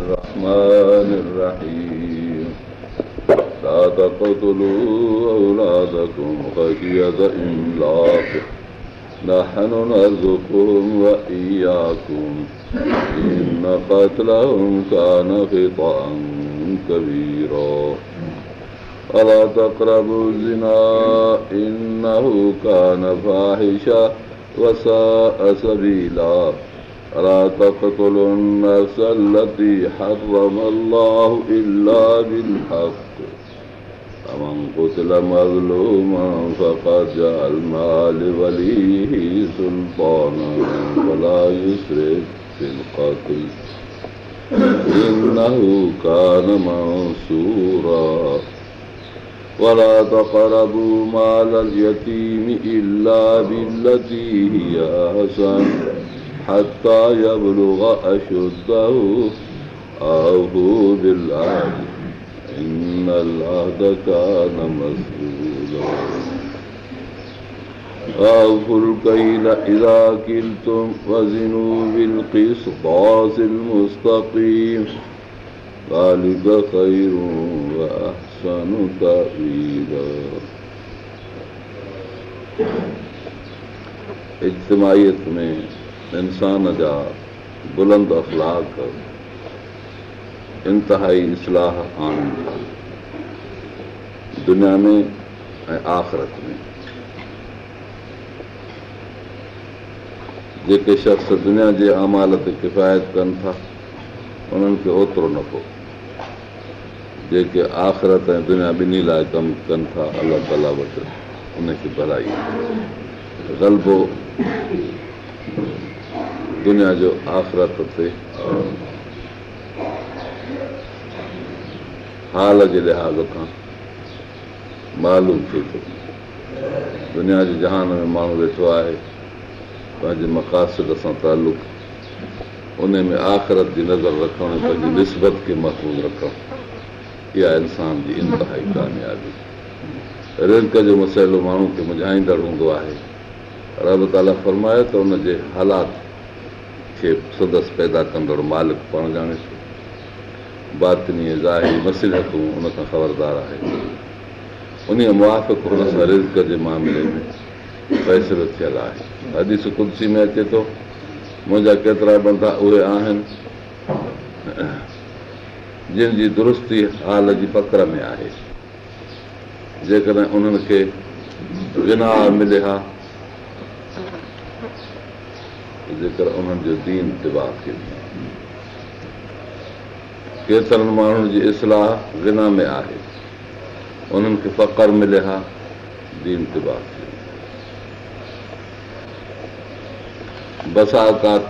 الرحمن الرحيم لا تقتلوا أولادكم خشية إملاق نحن نرزقهم وإياكم إن قتلهم كان خطأ كبيرا ولا تقربوا الزنا إنه كان فاحشة وساء سبيلا لا تقتلوا النفس التي حرم الله إلا بالحق فمن قتل مظلوما فقد جعلنا لوليه سلطانا فلا يسرف في القتل إنه كان منصورا ولا تقربوا مال اليتيم إلا بالتي هي أحسن حتى يبلغ أشده أهو بالعهد إن العهد كان مسؤولا أهو الكيل إذا كلتم وزنوا بالقسطاس المستقيم ذلك خير وأحسن تأويلا اجتماعیت میں इंसान जा बुलंद अख़लाक इंतिहाई इस्लाह आण दुनिया में ऐं आख़िरत में जेके शख़्स दुनिया जे अमाल ते किफ़ायत कनि था उन्हनि खे ओतिरो न को जेके आख़िरत ऐं दुनिया ॿिन्ही लाइ कमु कनि था अलाह ताला वटि उनखे भलाई ग़लबो दुनिया जो आख़िरत ते हाल जे लिहाज़ खां मालूम थिए थो दुनिया जे जहान में माण्हू वेठो आहे पंहिंजे मक़ासिद सां तालुक़ उन में आख़िरत जी नज़र रखणु पंहिंजी निस्बत खे महफ़ूज़ रखणु इहा इंसान जी इंतिहाई कामयाबी रिल्क जो मसइलो माण्हू खे मुझाईंदड़ हूंदो आहे रब ताला फरमायो त हुनजे हालात खे संदसि पैदा कंदड़ मालिक पाण ॼाणे थो बातनी ज़ाहिरी मसीलतूं हुनखां ख़बरदार आहे उन हुन सां मुआस जे मामले में फ़ैसिलो थियलु आहे अॼु सुकुलसी में अचे थो मुंहिंजा केतिरा बंदा उहे आहिनि जिन जी दुरुस्ती हाल जी पकड़ में आहे जेकॾहिं उन्हनि खे विनार मिले हा जेकर उन्हनि जो दीन दिबा थिए केतिरनि माण्हुनि जी इस्लाह विना में आहे उन्हनि खे फ़ख्रु मिले हा दीन तिबा थी बसाकात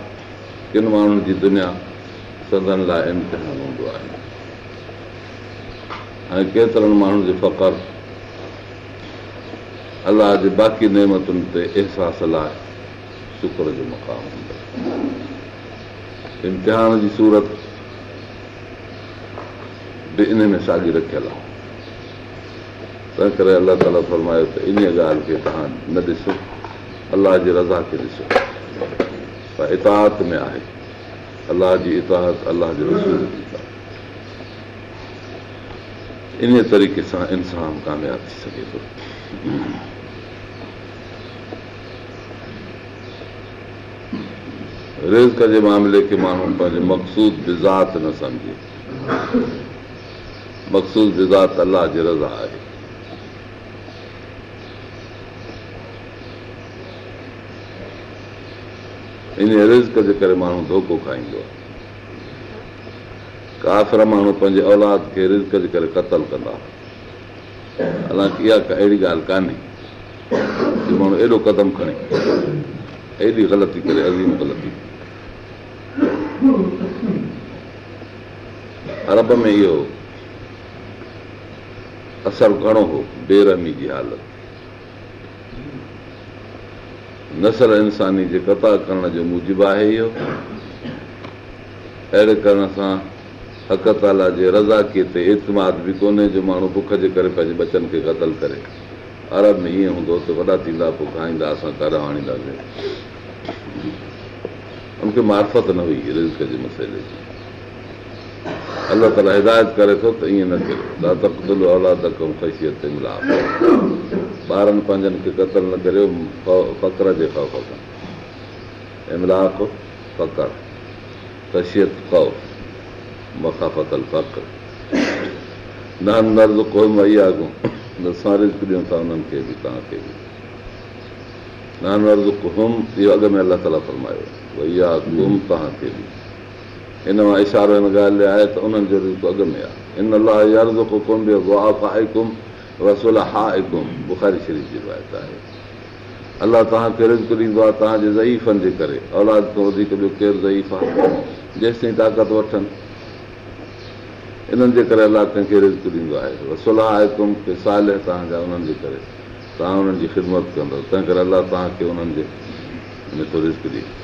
किन माण्हुनि जी दुनिया सदन लाइ इम्तिहान हूंदो आहे ऐं केतिरनि माण्हुनि जो फ़खुरु अलाह जे बाक़ी नेमतुनि ते अहसास लाइ शुक्र जो मक़ाम हूंदो इम्तिहान जी सूरत बि इन में साॻी रखियल आहे तंहिं करे अलाह ताला फरमायो त इन ॻाल्हि खे तव्हां न ॾिसो अलाह जी रज़ा खे ॾिसो त इताहत में आहे अलाह जी इताहत अलाह जो इन तरीक़े सां इंसान कामयाबु थी सघे थो रिज़ जे मामले खे माण्हू पंहिंजे मक़सूद बिज़ात न सम्झे मक़सूद बिज़ात अलाह जे रज़ा आहे इन रिज़ जे करे माण्हू धोखो खाईंदो आहे काफ़िर माण्हू पंहिंजे औलाद खे रिज़ जे करे क़तल कंदा हालांकि इहा अहिड़ी ॻाल्हि कान्हे माण्हू एॾो क़दम खणे एॾी ग़लती करे अज़ीम ग़लती करे अरब में इहो असरु घणो हो बेरहमी जी हालत नसर इंसानी जे कता करण जो मूजिब आहे इहो अहिड़े करण सां हक ताला जे रज़ा कीअ ते एतमाद बि कोन्हे जो माण्हू बुख जे करे पंहिंजे बचनि खे क़तल करे अरब में ईअं हूंदो त वॾा थींदा पोइ खाईंदा असां करा आणींदासीं ان کے معرفت نہ ہوئی رزق جی مسئلے جی. اللہ تعالیٰ ہدایت کرے تو یہ نہ بارن پنجن کے قتل نہ کرو جی ملا فقر خشیت کخا فتل فکر نان نرز قوم یہاں رزق دوں کے بھی بھی نان وارزم یہ اگر میں اللہ تعالیٰ فرمایا तव्हांखे बि हिन मां इशारो हिन ॻाल्हि आहे त उन्हनि जो रिज़ अॻु में आहे हिन अलाह कोन ॾियो रसोल हा बुखारी शरीफ़ जी रिवायत आहे अलाह तव्हांखे रिज़ ॾींदो आहे तव्हांजे ज़ईफ़नि जे करे औलाद खां वधीक ॿियो केरु ज़ईफ़ आहे जेसि ताईं ताक़त वठनि इन्हनि जे करे अलाह कंहिंखे रिज़ ॾींदो आहे रसोल हा कुम के साल तव्हांजा उन्हनि जे करे तव्हां उन्हनि जी ख़िदमत कंदव तंहिं करे अलाह तव्हांखे हुननि जेको रिज़ ॾींदो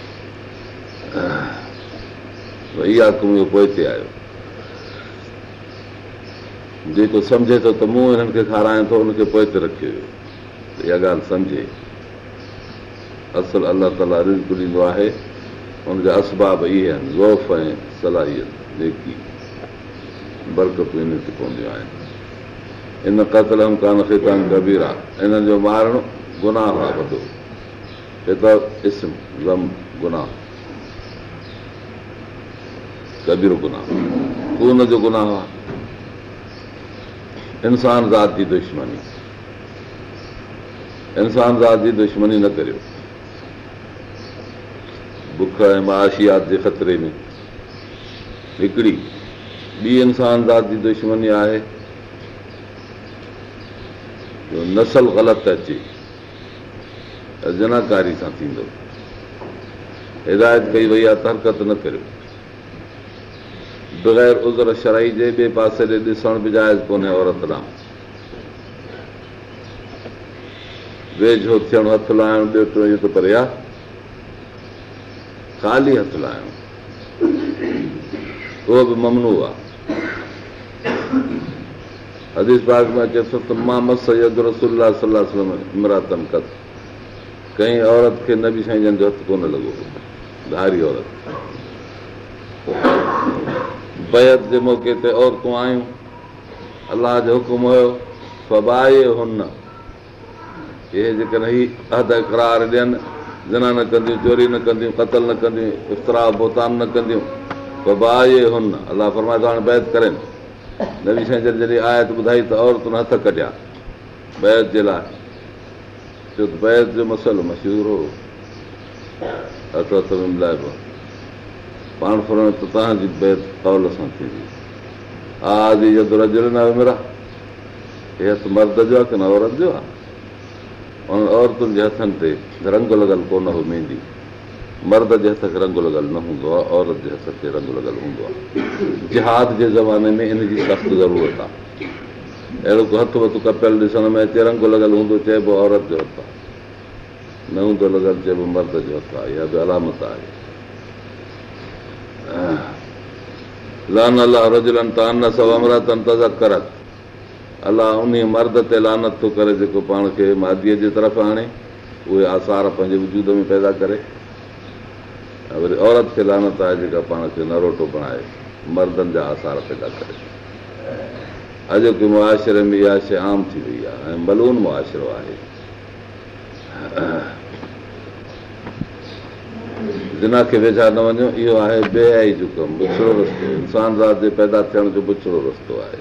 इहा कुमियो पोइ ते आयो जेको सम्झे थो त मूं हिननि खे खारायां थो हुनखे पोइ ते रखियो इहा ॻाल्हि सम्झे असल अलाह ताला रिज़ ॾींदो आहे हुनजा असबाब इहे आहिनि ज़ौफ़ ऐं सलाहियत जेकी बरकतूं ते पवंदियूं आहिनि इन कतल कान खे गबीर आहे इन्हनि जो मारणु गुनाह आहे वॾो हे खां वधो गुनाह गॾु रुगुनाह कोन जो गुनाह आहे इंसान ज़ात जी दुश्मनी इंसान ज़ात जी दुश्मनी न करियो बुख ऐं माशियात जे ख़तरे में हिकिड़ी ॿी इंसान ज़ात जी दुश्मनी आहे जो नसल ग़लति अचे अजनाकारी सां थींदो हिदायत कई वई आहे त हरकत न करियो बग़ैर उज़र शराई जे पासे बि जाइज़ कोन्हे औरत थियणु हथ लाहिण खाली हथ लाइ को बि ममनू आहे हदीस बाग में अचे थो त मां मसल इमरात कंहिं औरत खे न बि साईं जन जो हथ कोन लॻो धारी औरत बैत जे मौक़े ते औरतूं आहियूं अलाह जो हुकुम हुयो हुन इहे जेकॾहिं हीअ करार ॾियनि जना न कंदियूं चोरी न कंदियूं कतल न कंदियूं इफ़्तरा बोतान न कंदियूं सब हुन अलाह फरमाए हाणे बैत करनि न जॾहिं आहे त ॿुधाई त औरतुनि हथ कढिया बैत जे लाइ छो त बैत जो मसइलो मशहूरु हो हथ हथ में मिलाइबो आहे पाण फुरण त तव्हांजी बेद कौल सां थींदी आदि इहो दुरज न विमिरा इहे हथु मर्द जो आहे की न औरत जो आहे उन औरतुनि जे हथनि ते रंग लॻल कोन हो मेंदी मर्द जे हथ खे रंग लॻल न हूंदो आहे औरत जे हथ ते रंग लॻल हूंदो आहे जिहाद जे ज़माने में जी सख़्तु ज़रूरत आहे अहिड़ो को हथु वथु कपियल ॾिसण में अचे रंग लॻल हूंदो चइबो औरत जो हथु आहे न हूंदो लॻल चइबो मर्द जो हथु आहे इहा बि अलामत आहे लान अलाह रजलनि अला रान कर अल अला उन मर्द ते लानत थो करे जेको पाण खे मादीअ जे तरफ़ आणे उहे आसार पंहिंजे वजूद में पैदा करे वरी औरत खे लानत आहे जेका पाण खे नरोटो बणाए मर्दनि जा आसार पैदा करे अॼोके मुआशिरे में इहा शइ आम थी वई आहे ऐं मलून मुआशिरो आहे ज़िना खे वेझा न वञो इहो आहे बेआई जो कमु बुछड़ो रस्तो इंसान ज़ात जे पैदा थियण जो बुछड़ो रस्तो आहे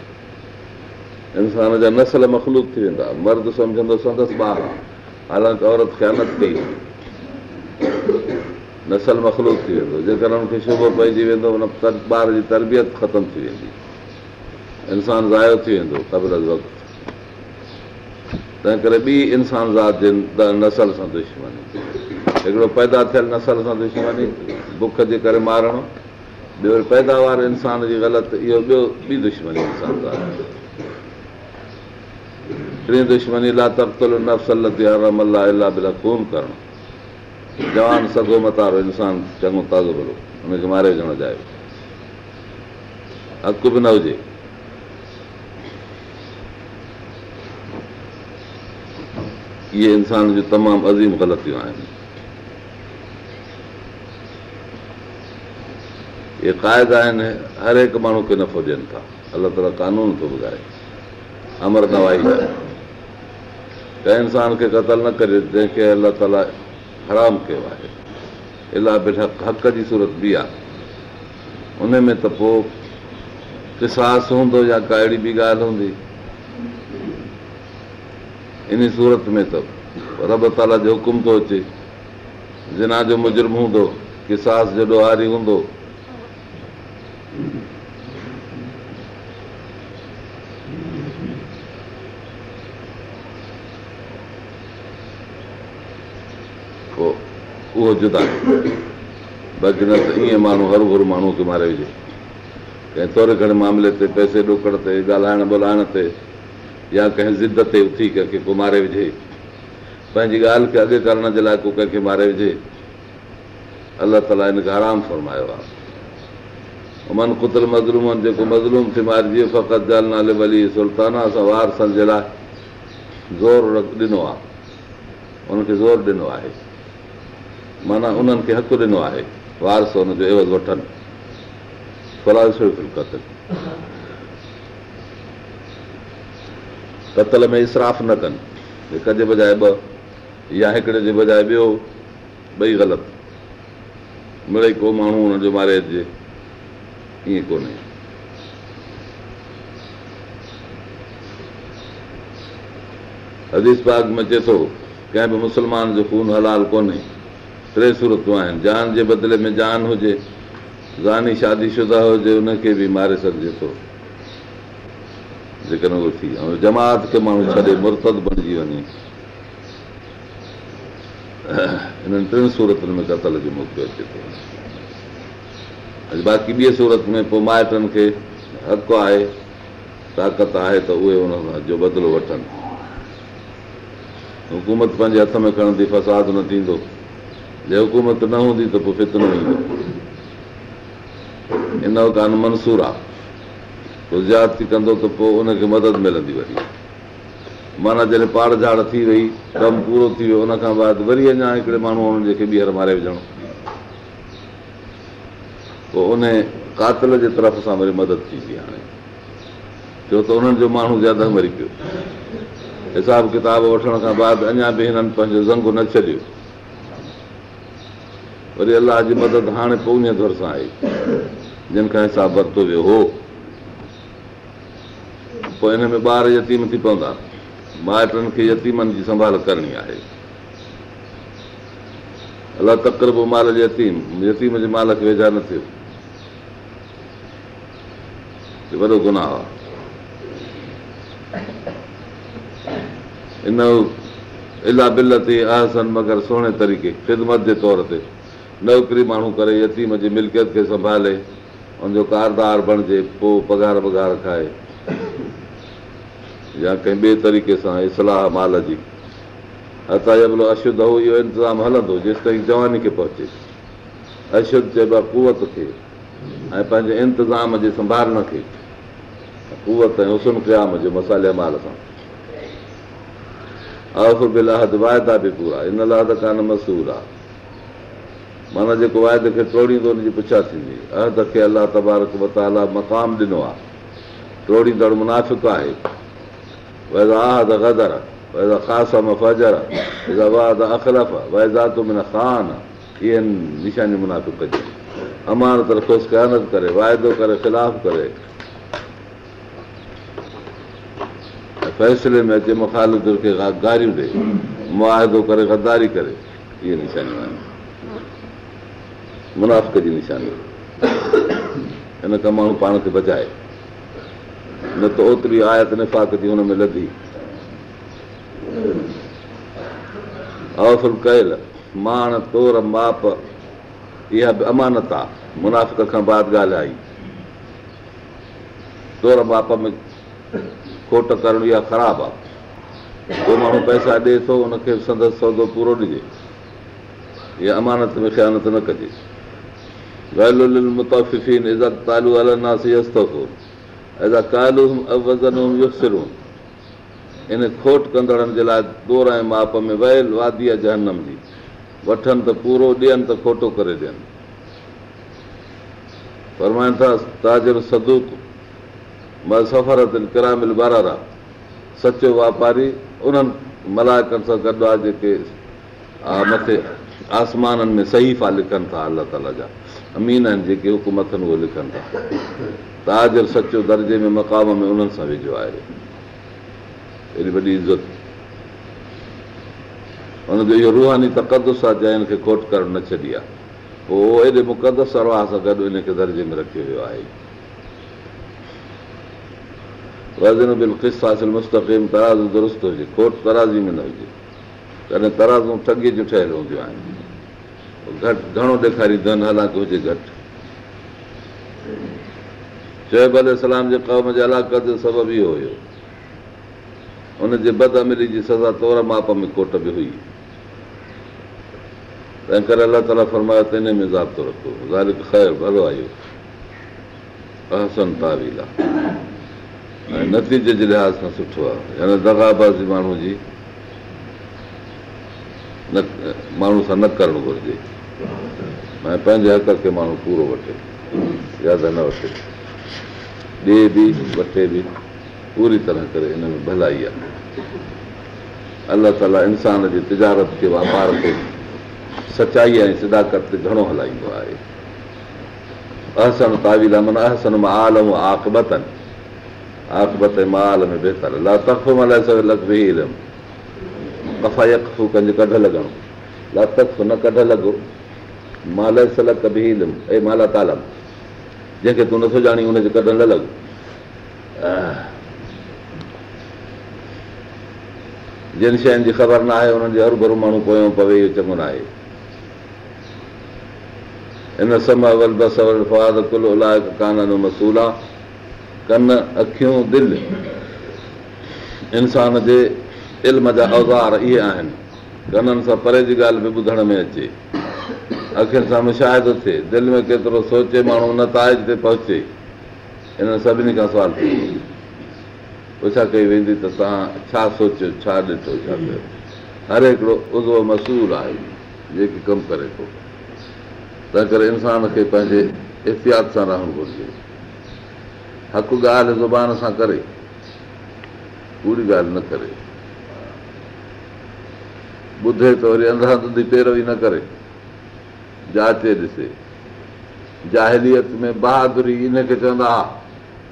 इंसान जा नसल मखलूक थी वेंदा मर्द सम्झंदो संदसि ॿार हालांकि औरत ख़्यानत कई नसल मखलूक थी वेंदो जेकर हुनखे शुभ पइजी वेंदो हुन ॿार जी तरबियत ख़तमु थी वेंदी इंसानु ज़ायो थी वेंदो क़बर वक़्तु तंहिं करे ॿी इंसान ज़ात जे नसल सां दुश्मनी हिकिड़ो पैदा थियल नसल सां दुश्मनी बुख जे करे मारणु ॿियो पैदावार इंसान जी ग़लति इहो ॿियो ॿी दुश्मनी इंसान सां टे दुश्मनी ला तख़्तल अला अला बिला कोन करणु जवान सगो मतारो इंसान चङो ताज़ो भलो हुनखे मारे ॼण जा हक़ बि न हुजे इहे इंसान जूं तमामु अज़ीम ग़लतियूं आहिनि इहे क़ाइदा आहिनि हर हिकु माण्हू खे नफ़ो ॾियनि था अलाह ताला कानून थो ॿुधाए अमर नवाई आहे कंहिं इंसान खे क़तल न करे जंहिंखे अलाह ताला हराम कयो आहे इलाह बि हक़ जी सूरत बि आहे उन में त पोइ किसास हूंदो या का अहिड़ी बि ॻाल्हि हूंदी इन सूरत में त रब ताला जो हुकुम थो अचे ज़िना जो मुजुर्म हूंदो किसास जो ॾोहारी हूंदो उहो जुदा बाक़ी न त ईअं माण्हू हरू हरू माण्हू खे मारे विझे कंहिं तौर खणे मामले ते पैसे ॾुकण ते ॻाल्हाइण ॿोलाइण ते या कंहिं ज़िद ते उथी कंहिंखे को मारे विझे पंहिंजी ॻाल्हि खे अॻे करण जे लाइ को कंहिंखे मारे विझे अलाह ताला इनखे आराम फरमायो आहे उन्हनि कुतल मज़लूम जेको मज़लूम थी मारिजे फ़क़त जल नाले अली सुल्ताना सां वार सां जे लाइ ज़ोर ॾिनो आहे हुनखे ज़ोर ॾिनो आहे माना उन्हनि खे हक़ु ॾिनो आहे वारस हुनजो एवज़ वठनि फलाल कतल कतल में इसराफ़ न कनि हिक जे बजाए ॿ या हिकिड़े जे बजाए ॿियो ॿई ग़लति मिड़े को माण्हू हुनजो मारे अचजे ईअं कोन्हे हदीस बाग में चए थो कंहिं बि मुस्लमान जो ख़ून हलाल कोन्हे टे सूरतूं आहिनि जान जे बदिले में जान हुजे ज़ानी शादी शुदा हुजे हुनखे बि मारे सघिजे थो जेकॾहिं उहो थी ऐं जमात खे माण्हू छॾे मुर्तद बणिजी वञे इन्हनि टिनि सूरतनि में कतल जो मौको अचे थो बाक़ी ॿिए सूरत में पोइ माइटनि खे हक़ आहे ताक़त आहे त उहे उन जो बदिलो वठनि हुकूमत पंहिंजे हथ में खणंदी फसाद न थींदो जे हुकूमत न हूंदी त पोइ फितनो ईंदो हिन वक़्तु मंसूर आहे पोइ ज़्यादि कंदो त पोइ उनखे मदद मिलंदी वरी माना जॾहिं पाड़ झाड़ थी वई कमु पूरो थी वियो उनखां बाद वरी अञा हिकिड़े माण्हू हुननि खे ॿीहर मारे विझणो पोइ उन कातल जे तरफ़ सां वरी मदद थींदी हाणे छो त उन्हनि जो माण्हू ज़्यादा मरी पियो हिसाब किताब वठण खां बाद अञा बि हिननि पंहिंजो ज़ंग न छॾियो वरी अलाह जी मदद हाणे पोइ उन तौर सां आई जिन खां हिसाब वरितो वियो हो पोइ हिन में ॿार यतीम थी पवंदा माइटनि खे यतीमनि जी संभाल करणी आहे अलाह तकर बि माल जे यतीम यतीम जे माल खे वेझा न थियो वॾो गुनाह आहे इन इलाह बिल ते आसन मगर सोणे तरीक़े ख़िदमत जे तौर ते नौकिरी माण्हू करे यतीम जी मिल्कियत खे संभाले हुनजो कारदार बणिजे पोइ पघार वघार खाए या कंहिं ॿिए तरीक़े सां इस्लाह माल जी असां असांजो अशुद्ध हो इहो इंतज़ाम हलंदो जेसि ताईं जवानी खे पहुचे अशुद्ध चइबो आहे कुवत खे ऐं पंहिंजे इंतज़ाम जे संभालण खे कुवत ऐं हुसन क़याम मुंहिंजो मसाले माल सां आख़िर बिलाहद वाइदा बि पूरा इन लहद कान मसूर आहे माना जेको वाइद खे टोड़ींदो हुनजी पुछा थींदी अहद खे अलाह तबारक मताला मक़ाम ॾिनो आहे टोड़ींदड़ मुनाफ़िक़ आहे इहे निशानियूं मुनाफ़ि कजे अमान तर ख़ुशि करे वाइदो करे ख़िलाफ़ करे फैसले में अचे मुखालत खे गारियूं ॾे मुआदो करे गदारी करे इहे निशानियूं आहिनि मुनाफ़ जी निशानी हिन खां माण्हू पाण खे बचाए न त ओतिरी आयत निफ़ाक़ जी हुन में लधी अहफ़ल कयल माण तोर माप इहा बि अमानत आहे मुनाफ़ खां बाद ॻाल्हि आई तोर माप में खोट करणु इहा ख़राबु आहे को माण्हू पैसा ॾिए थो हुनखे संदसि सौदो पूरो ॾिजे इहा अमानत में ख़्यानत न कजे इन खोट कंदड़नि जे लाइ दौर ऐं माप में वयल वादी आहे जहनम जी वठनि त पूरो ॾियनि त खोटो करे ॾियनि फरमाइनि था ताजर सदूक सफ़र सफ़ारत किरामिला सचो वापारी उन्हनि मलाकनि सां गॾु आहे जेके मथे आसमाननि में सही फा लिखनि था अलाह ताला जा अमीन आहिनि जेके हुकूमत आहिनि उहे लिखनि था ताज़ल सचो दर्जे में मक़ाम में उन्हनि सां वेझो आहे एॾी वॾी इज़त हुनजो इहो रूहानी तक़दस आहे जंहिं हिनखे खोट करणु न छॾी आहे पोइ उहो एॾे मुक़दस सरवाह सां गॾु इनखे दर्जे में रखियो वियो आहे वज़न बिल हासिल मुस्तक़राज़ दुरुस्त हुजे खोट तराज़ी में न हुजे कॾहिं तराज़ूं ठगी जूं ठहियलु हूंदियूं आहिनि घटि घणो ॾेखारी धन हालांक हुजे घटि जे जे चोए जो सबबु इहो हुयो हुनजे बदमिली जी सज़ा तौर माप में कोट बि हुई तंहिं करे अलाह ताला फरमायो त हिन में ज़ाब्तो रखो ज़ालिक ख़ैर भलो हसन तावील आहे ऐं नतीजे जे लिहाज़ सां सुठो आहे यानी दगाबाज़ी माण्हू जी न माण्हू सां न करणु घुरिजे ऐं पंहिंजे हक़ खे माण्हू पूरो वठे ज़्यादा न वठे ॿिए बि वठे बि पूरी तरह करे हिन में भलाई आहे अलाह ताला इंसान जी तिजारत खे वापार खे सचाई ऐं सिदाकत ते घणो हलाईंदो आहे अहसन तावील माना अहसन माल ऐं आकबत आकबत ऐं माल में बहितर लातख मल्हाए कंहिं कढ लॻणु लातख न कढ लॻो माल सलक ऐं माला ताल जंहिंखे तूं नथो ॼाणी हुनजे कदम कॾल जिन शयुनि जी ख़बर न आहे हुननि जो हर भरू माण्हू पोयो पवे इहो चङो न आहे हिन सम अवल बस अवल फवाद कुल कान जो मसूल आहे कन अखियूं दिलि इंसान जे इल्म जा औज़ार इहे आहिनि कननि सां परे जी ॻाल्हि बि ॿुधण में अचे अखियुनि सां मुशाहिदो थिए दिलि में केतिरो सोचे माण्हू नताज ते पहुचे हिन सभिनी खां सुवाल थी पुछा कई वेंदी त तव्हां छा सोचियो छा ॾिठो छा कयो हर हिकिड़ो उज़व मसूल आहे जेके कमु करे थो तंहिं करे इंसान खे पंहिंजे एहतियात सां रहणु घुरिजे हक़ ॻाल्हि ज़ुबान सां करे पूरी ॻाल्हि न करे ॿुधे त वरी अंधा पेर ई न करे जाते ॾिसे जाहिलीअत में बहादुरी इनखे चवंदा हुआ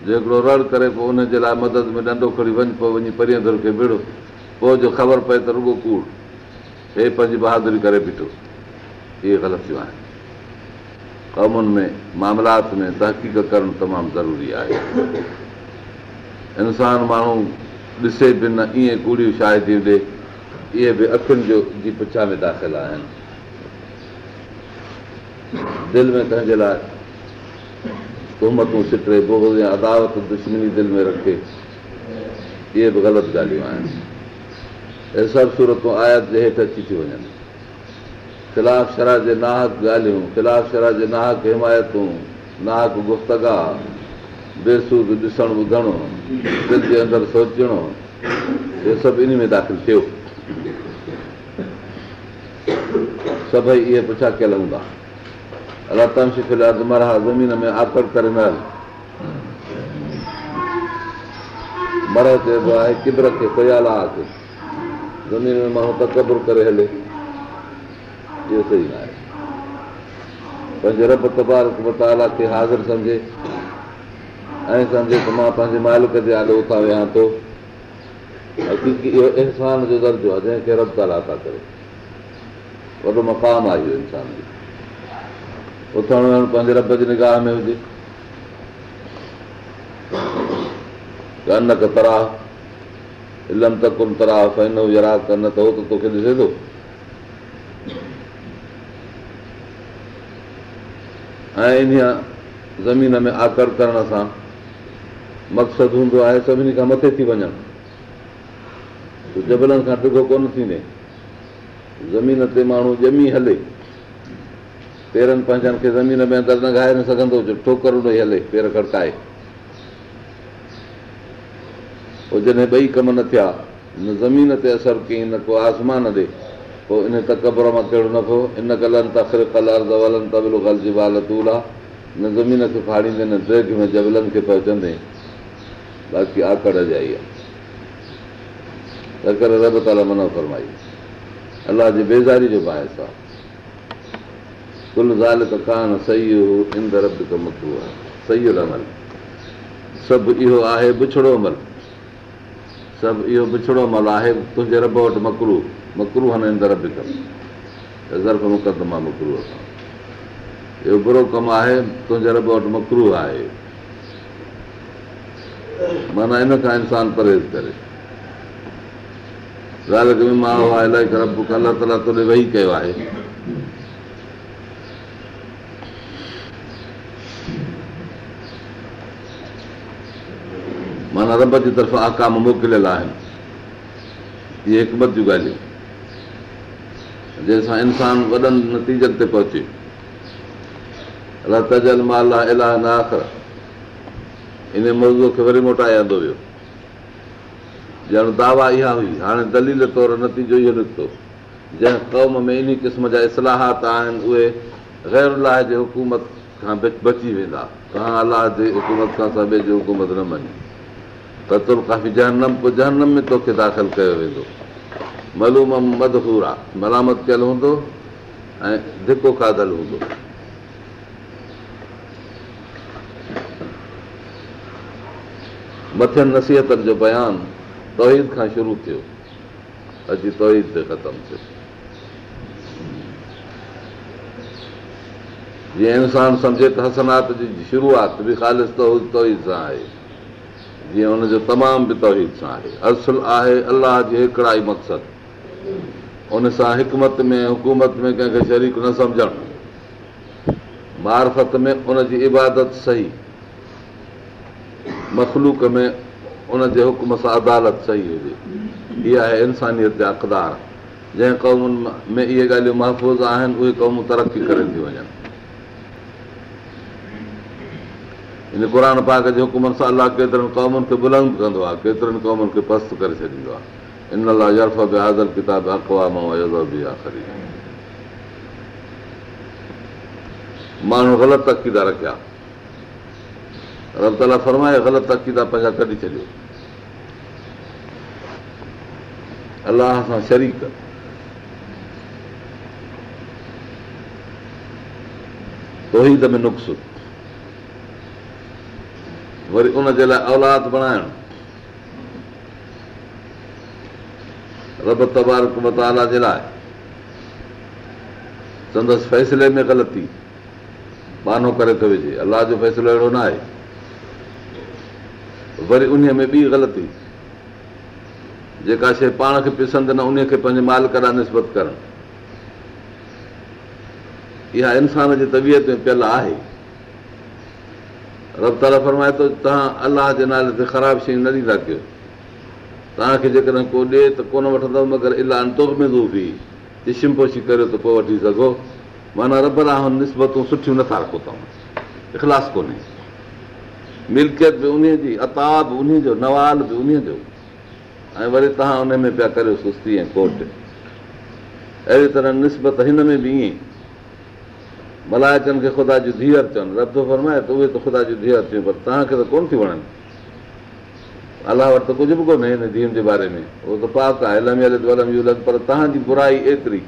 जो हिकिड़ो रड़ करे पोइ उनजे लाइ मदद में ॾंडो खणी वञ पोइ वञी परीहं दुर खे बीड़ पोइ जो ख़बर पए त रुॻो कूड़ हे पंहिंजी बहादुरी करे बीठो इहे ग़लतियूं आहिनि क़ौमुनि में मामलात में तहक़ीक़ करणु तमामु ज़रूरी आहे इंसान माण्हू ॾिसे बि न ईअं कूड़ियूं शायदि थी ॾिए इहे बि अखियुनि जो जी पुछा में दाख़िल आहिनि दिलि में कंहिंजे लाइ कुमतूं सिटे पोइ या अदावत दुश्मनी दिलि में रखे इहे बि ग़लति ॻाल्हियूं आहिनि इहे सभु सूरतूं आयात जे हेठि अची थी वञनि ख़िलाफ़ शराह जे नाहक ॻाल्हियूं ख़िलाफ़ शरा जे नाहक हिमायतूं नाहक गुफ़्तगा बेसूर ॾिसणु ॿुधणु दिलि जे अंदरि सोचणो इहे सभु इन में दाख़िल थियो सभई इहे पुछा कयल हूंदा अला तमशीफ़ में आकत करे नर चइबो आहे किबर खे माण्हू तकबुर करे हले इहो सही न आहे पंहिंजे रब ताला खे हाज़िर सम्झे ऐं सम्झे त मां पंहिंजे मालिक जे आॾो उतां वेहां थो इहो इंसान जो दर्जो आहे जंहिंखे रब ताला था करे वॾो मक़ाम आहे इहो इंसान जो उथणु वञणु पंहिंजे रब जी निगाह में हुजे कनक तराह इलम तकुम तराहनो जरा कन थो त तोखे ॾिसे थो ऐं इन ज़मीन में आकर करण सां मक़सदु हूंदो आहे सभिनी खां मथे थी वञणु जबलनि खां ॾुखो कोन थींदे ज़मीन ते माण्हू ॼमी हले पेरनि पंहिंजनि खे ज़मीन में अंदरि न ॻाए न सघंदो जो ठोकर न ई हले पेर खड़काए पोइ जॾहिं ॿई कम न थिया न ज़मीन ते असरु कई न को आसमान ॾे पोइ इन तकबर मां कहिड़ो न थियो इन कलनि ताख़िरो न ज़मीन खे फाड़ींदे न ड्रेग में जबलनि खे पहुचंदे बाक़ी आकड़ जा ई आहे त करे रब ताला मना फरमाई अलाह जी बेज़ारी जो बाहिस आहे अमल सभु इहो बिछड़ो अमल आहे तुंहिंजे रब वटि मकरू मकरू मुक़दमा मकरू इहो बुरो कमु आहे तुंहिंजे रब वटि मकरू आहे माना इन खां इंसान परहेज़ करे मां अलाह ताला तोले वेही कयो आहे माना रब जी तरफ़ा आकाम मोकिलियल आहिनि इहे हिकमत जूं ॻाल्हियूं जंहिंसां इंसानु वॾनि नतीजनि ते पहुचे माला इन मौज़ूअ खे वरी मोटाए आंदो वियो ॼण दावा इहा हुई हाणे दलील तौरु नतीजो इहो निकितो जंहिं क़ौम में इन क़िस्म जा इस्लाहात आहिनि उहे ग़ैर अलाह जे हुकूमत खां बची वेंदा तव्हां अलाह जे हुकूमत खां सभु हुकूमत न मञी त तुर काफ़ी जहनम जहनम में तोखे दाख़िल कयो वेंदो मलूम मदहूर आहे मलामत कयलु हूंदो ऐं धिको कादल हूंदो मथियनि नसीहतनि जो बयानु तौहीद खां शुरू थियो अची तौद ते ख़तमु थियो जीअं इंसानु सम्झे त हसनात जी शुरूआत बि ख़ालिस तौद सां आहे जीअं हुनजो तमामु बि तवहीद सां आहे असुलु आहे अलाह जे हिकिड़ा ई मक़सदु हुन सां हिकमत में हुकूमत में कंहिंखे शरीक न सम्झणु मार्फत में उनजी इबादत सही मखलूक में उनजे हुकुम सां अदालत सही हुजे इहा आहे इंसानियत जा अक़दार जंहिं क़ौमुनि में इहे ॻाल्हियूं महफ़ूज़ आहिनि उहे क़ौमूं तरक़ी करे थियूं वञनि हिन क़ुर पाक जे हुकुमनि सां अलाह केतिरनि क़ौमुनि खे बुलंद कंदो आहे केतिरनि क़ौमुनि खे पस्त करे छॾींदो आहे इन लाइ बि किताब माण्हू ग़लति तकीदा रखिया फरमाए ग़लति तक़ीदा पंहिंजा कढी छॾियो अलाह सां शरीक तोहीद में नुस्ख़ु वरी उनजे लाइ औलाद बणाइण रब तबार कुमताला जे लाइ संदसि फ़ैसिले में ग़लती बानो करे थो विझे अलाह जो फ़ैसिलो अहिड़ो न आहे वरी उन में ॿी ग़लती जेका शइ पाण खे पिसंदे न उनखे पंहिंजे माल लाइ निस्बत करणु इहा इंसान जी तबियत में पियल आहे रब ताला फरमाए थो तव्हां अलाह जे नाले ते ख़राब शयूं न ॾींदा कयो तव्हांखे जेकॾहिं को ॾिए त कोन वठंदव मगर इलाहन तोप में तूं बि पोशी करियो त पोइ वठी सघो माना रब रा निस्बतूं सुठियूं नथा रखो तव्हां इख़लास कोन्हे मिल्कियत बि उन जी अता बि उन जो नवाल बि उन जो ऐं वरी तव्हां उन में पिया करियो सुस्ती ऐं कोट अहिड़ी तरह निस्बत हिन में बि ईअं मलायचनि खे ख़ुदा जी धीअर अचनि रो फरमाए त उहे त ख़ुदा जी धीअर थियूं पर तव्हांखे त कोन थी वणनि अलाह वटि त कुझु बि कोन्हे हिन धीअ जे बारे में उहो त पाक आहे पर तव्हांजी बुराई एतिरी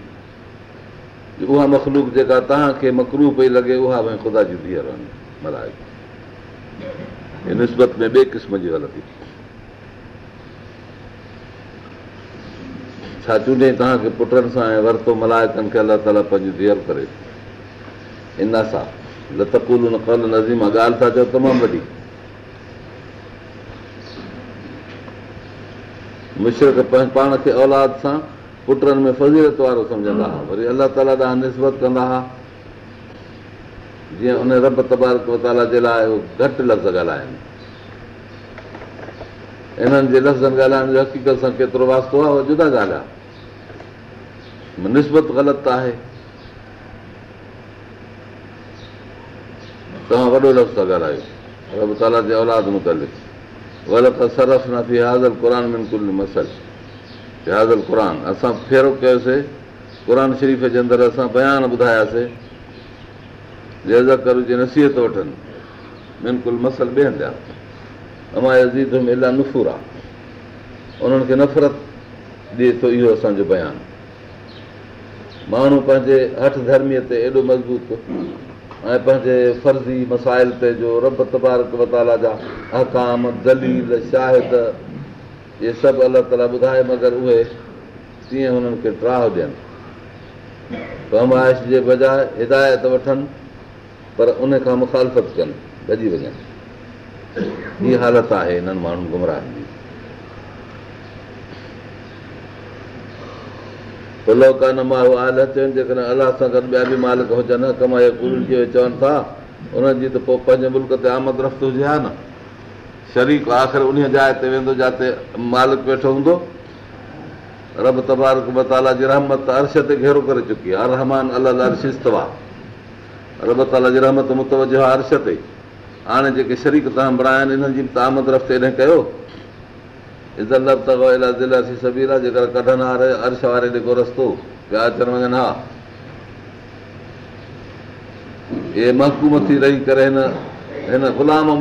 उहा मखलूक जेका तव्हांखे मकरू पई लॻे उहा भई ख़ुदा जी धीअर क़िस्म जी ग़लती छा चूंडे तव्हांखे पुटनि सां ऐं वरितो मलाया खे अलाह ताला पंहिंजी धीअर करे इन सां लतकूल नकल नज़ीम आहे ॻाल्हि था चओ तमामु वॾी पाण खे औलाद सां पुटनि में फज़ीरत वारो सम्झंदा हुआ वरी अलाह ताला ॾांहुं निस्बत कंदा हुआ जीअं उन रब तबारक तबारत जे लाइ उहो घटि लफ़्ज़ ॻाल्हाइनि इन्हनि जे लफ़्ज़नि ॻाल्हाइण जो हक़ीक़त सां केतिरो वास्तो आहे उहा जुदा ॻाल्हि आहे निस्बत ग़लति आहे तव्हां वॾो लफ़्ज़ था ॻाल्हायो रब ताला जे औलाद मुतालिक़रफ़ न थी हाज़ल क़ुरान मसल हाज़ल क़ुरान असां फेरो कयोसीं क़ुर शरीफ़ जे अंदरि असां बयान ॿुधायासीं जेज़कर जे नसीहत वठनि बिल्कुलु मसल ॿियनि जा अमा जे अज़ीद में एॾा आहे उन्हनि खे नफ़रत ॾिए थो इहो असांजो बयानु माण्हू पंहिंजे हठ धर्मीअ ते एॾो मज़बूत ऐं पंहिंजे फर्ज़ी मसाइल ते जो रब तबारक वताला जा हकाम दलील शाहिद इहे सभु अलाह ताला ॿुधाए मगर उहे तीअं हुननि खे ट्राह ॾियनि पमाइश जे बजाए हिदायत वठनि पर उन खां मुखालफ़त कनि भॼी वञनि हीअ हालति आहे हिननि माण्हुनि गुमराहनि जी लोकान मां चवनि जेकॾहिं अलाह सां गॾु ॿिया बि मालिक हुजनि कमाए कमाई चवनि था उन्हनि जी त पोइ पंहिंजे मुल्क ते आमद रफ़्त हुजे हा न शरीक आख़िर उन जाइ ते वेंदो जिते मालिक वेठो हूंदो रब तबारक मताला जी रहमत अर्श ते घेरो करे चुकी आहे हर रहमान अल रब ताला जी रहमत मुतवजो आहे अर्श ते हाणे जेके शरीक तव्हां बणाया आहिनि इन्हनि जी त आमद रफ़्त हिन कयो जेकर कढण वारे अर्श वारे जेको रस्तो ॿिया अचनि हा हे महकूम थी रही करे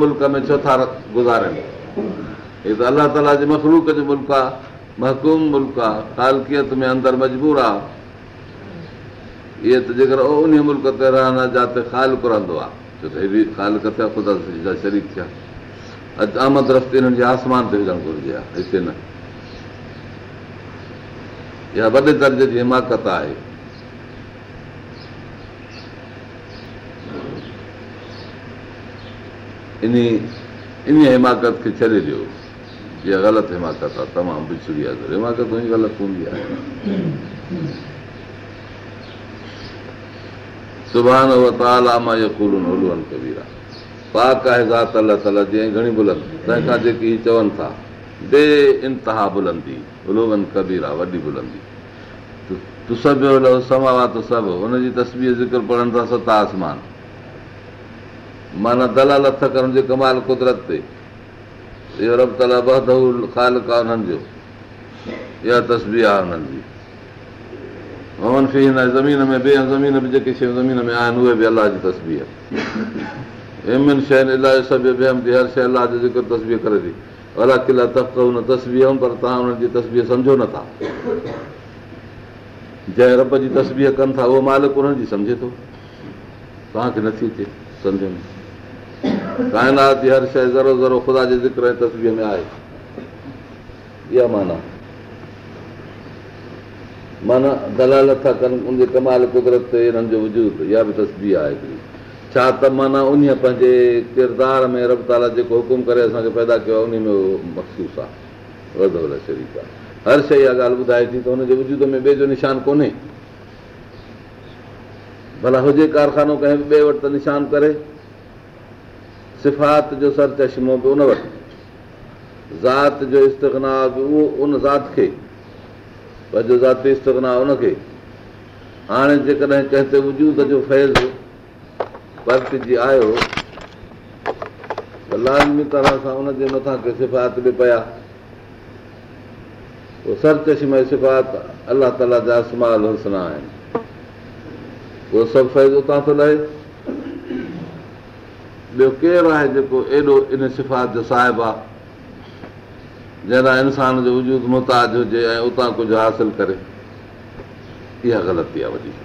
मुल्क में छो था गुज़ारनि हे त अलाह ताला जे मखलूक जो मुल्क आहे महकूम मुल्क आहे ख़ालकियत में अंदरि मजबूर आहे इहे त जेकर उन मुल्क ते रहनि जिते ख़ाल रहंदो आहे आमद रस्ते हिननि जे आसमान ते विझणु घुरिजे आहे हिते न इहा वॾे दर्जे जी हिमाकत आहे इन इन हिमाकत खे छॾे ॾियो इहा ग़लति हिमाकत आहे तमामु बिछड़ी आहे हिमाकत हुई ग़लति हूंदी आहे सुभाणे उहा ताला मां इहो जो आहे पाक आहे ज़ात ताला जीअं घणी बुलंदी खां जेकी हीअ चवनि था बे इंतिहा बुलंदी कबीर आहे वॾी बुलंदी समा त सभु हुनजी तस्वीर ज़िक्र पढ़नि था सत आसमान माना दला लथ करण जे कमाल कुदरत ते इहो रब ताला ख़ाल आहे हुननि जो इहा तस्वीर आहे हुननि जी ममन फी हिन ज़मीन में जेके शयूं ज़मीन में आहिनि उहे बि अलाह जी तस्बीर इलाही सभु वेहमि हर शइ अलाह जो ज़िक्र तस्वीर करे थी अला किला तख़्त हुन तस्बीर पर तव्हां हुननि जी तस्वीर सम्झो नथा जंहिं रब जी तस्वीर कनि था उहो मालिक उन्हनि जी सम्झे थो तव्हांखे नथी अचे सम्झ में काइनात जी हर शइ ज़रो ज़रो ख़ुदा जे ज़िक्र ऐं तस्वीर में आहे इहा माना माना दलाल था कनि उनजे कमाल कुदरत ते हिननि जो वजूद इहा बि तस्वीर आहे हिकिड़ी छा त माना उन पंहिंजे किरदार में रब ताला जेको हुकुम करे असांखे पैदा कयो आहे उन में उहो मखसूस आहे शरीफ़ आहे हर शइ इहा ॻाल्हि ॿुधाए थी त हुनजे वजूद में ॿिए जो निशान कोन्हे भला हुजे कारखानो कंहिं ॿिए वटि त निशान करे सिफ़ात जो सर चश्मो बि उन वटि ज़ात जो इस्तगना बि उहो उन ज़ात खे पंहिंजो ज़ाती इस्तगना उनखे हाणे जेकॾहिं कंहिं ते वजूद जो फैज़ आयो त लाज़मी तरह सां उनजे मथां के सिफ़ात बि पिया पोइ सर में सिफ़ात अलाह ताला जा समाल हुसना आहिनि उहो सभु फ़ाइदो उतां थो लहे ॿियो केरु आहे जेको एॾो इन सिफ़ात जो साहिबु आहे जंहिं लाइ इंसान जो वजूद मुहताज हुजे ऐं उतां कुझु हासिलु करे इहा ग़लती आहे वॾी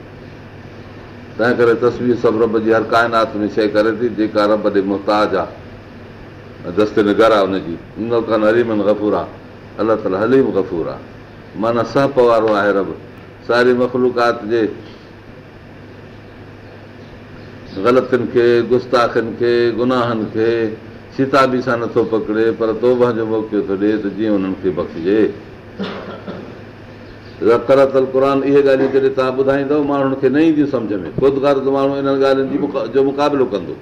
तंहिं करे तस्वीर सभु रब जी हर काइनात में शइ करे थी जेका रब ॾे मुहताज आहे दस्तनिगर आहे हुनजी इन कान हलीमन गफ़ूर आहे अलाह ताला हलीम गफ़ूर आहे माना सहप वारो आहे रब सारी मखलूकात जे ग़लतियुनि खे गुस्ताखनि खे गुनाहनि खे सिताबी सां नथो पकिड़े पर जो मौक़ो थो ॾिए त जीअं हुननि खे बख़्शिजे रतरान इहे ॻाल्हियूं जॾहिं तव्हां ॿुधाईंदव माण्हुनि खे न ईंदियूं सम्झ में ख़ुदि गार माण्हू इन्हनि ॻाल्हियुनि जी जो मुक़ाबिलो कंदो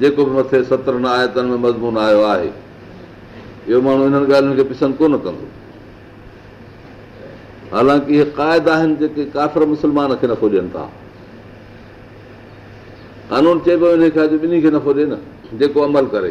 जेको बि मथे सत्र आयतनि में मज़मून आयो आहे इहो माण्हू इन्हनि ॻाल्हियुनि खे पसंदि कोन कंदो हालांकि इहे क़ाइदा आहिनि जेके काफ़िर मुस्लमान खे नफ़ो ॾियनि था कानून चइबो पियो हिनखे अॼु ॿिन्ही खे नफ़ो ॾिए न जेको अमल करे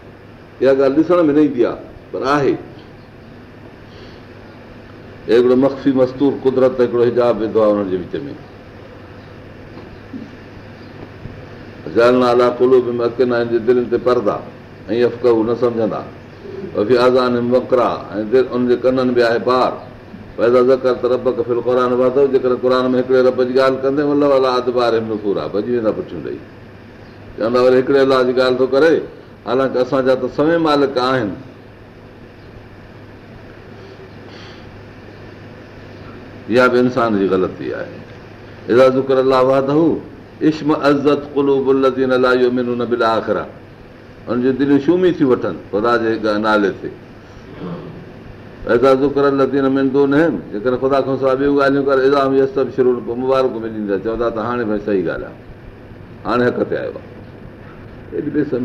इहा ॻाल्हि ॾिसण में न ईंदी आहे पर आहे हिकिड़ो मख़फ़ी मस्तूर कुदरत हिकिड़ो हिजाब वेंदो आहे जलनाला ऐं दिलि आहे कननि बि आहे में हिकिड़े रब जी ॻाल्हि कंदे वेंदा पुठियूं ॾेई चवंदा वरी हिकिड़े अलाह जी ॻाल्हि थो करे हालांकि असांजा त समय मालिक आहिनि इहा बि इंसान जी ग़लती आहे छूमी थियूं वठनि जे नाले ते ख़ुदा खां सवाइ मुबारक में ॾींदा चवंदा त हाणे भई सही ॻाल्हि आहे हाणे हक़ ते आयो आहे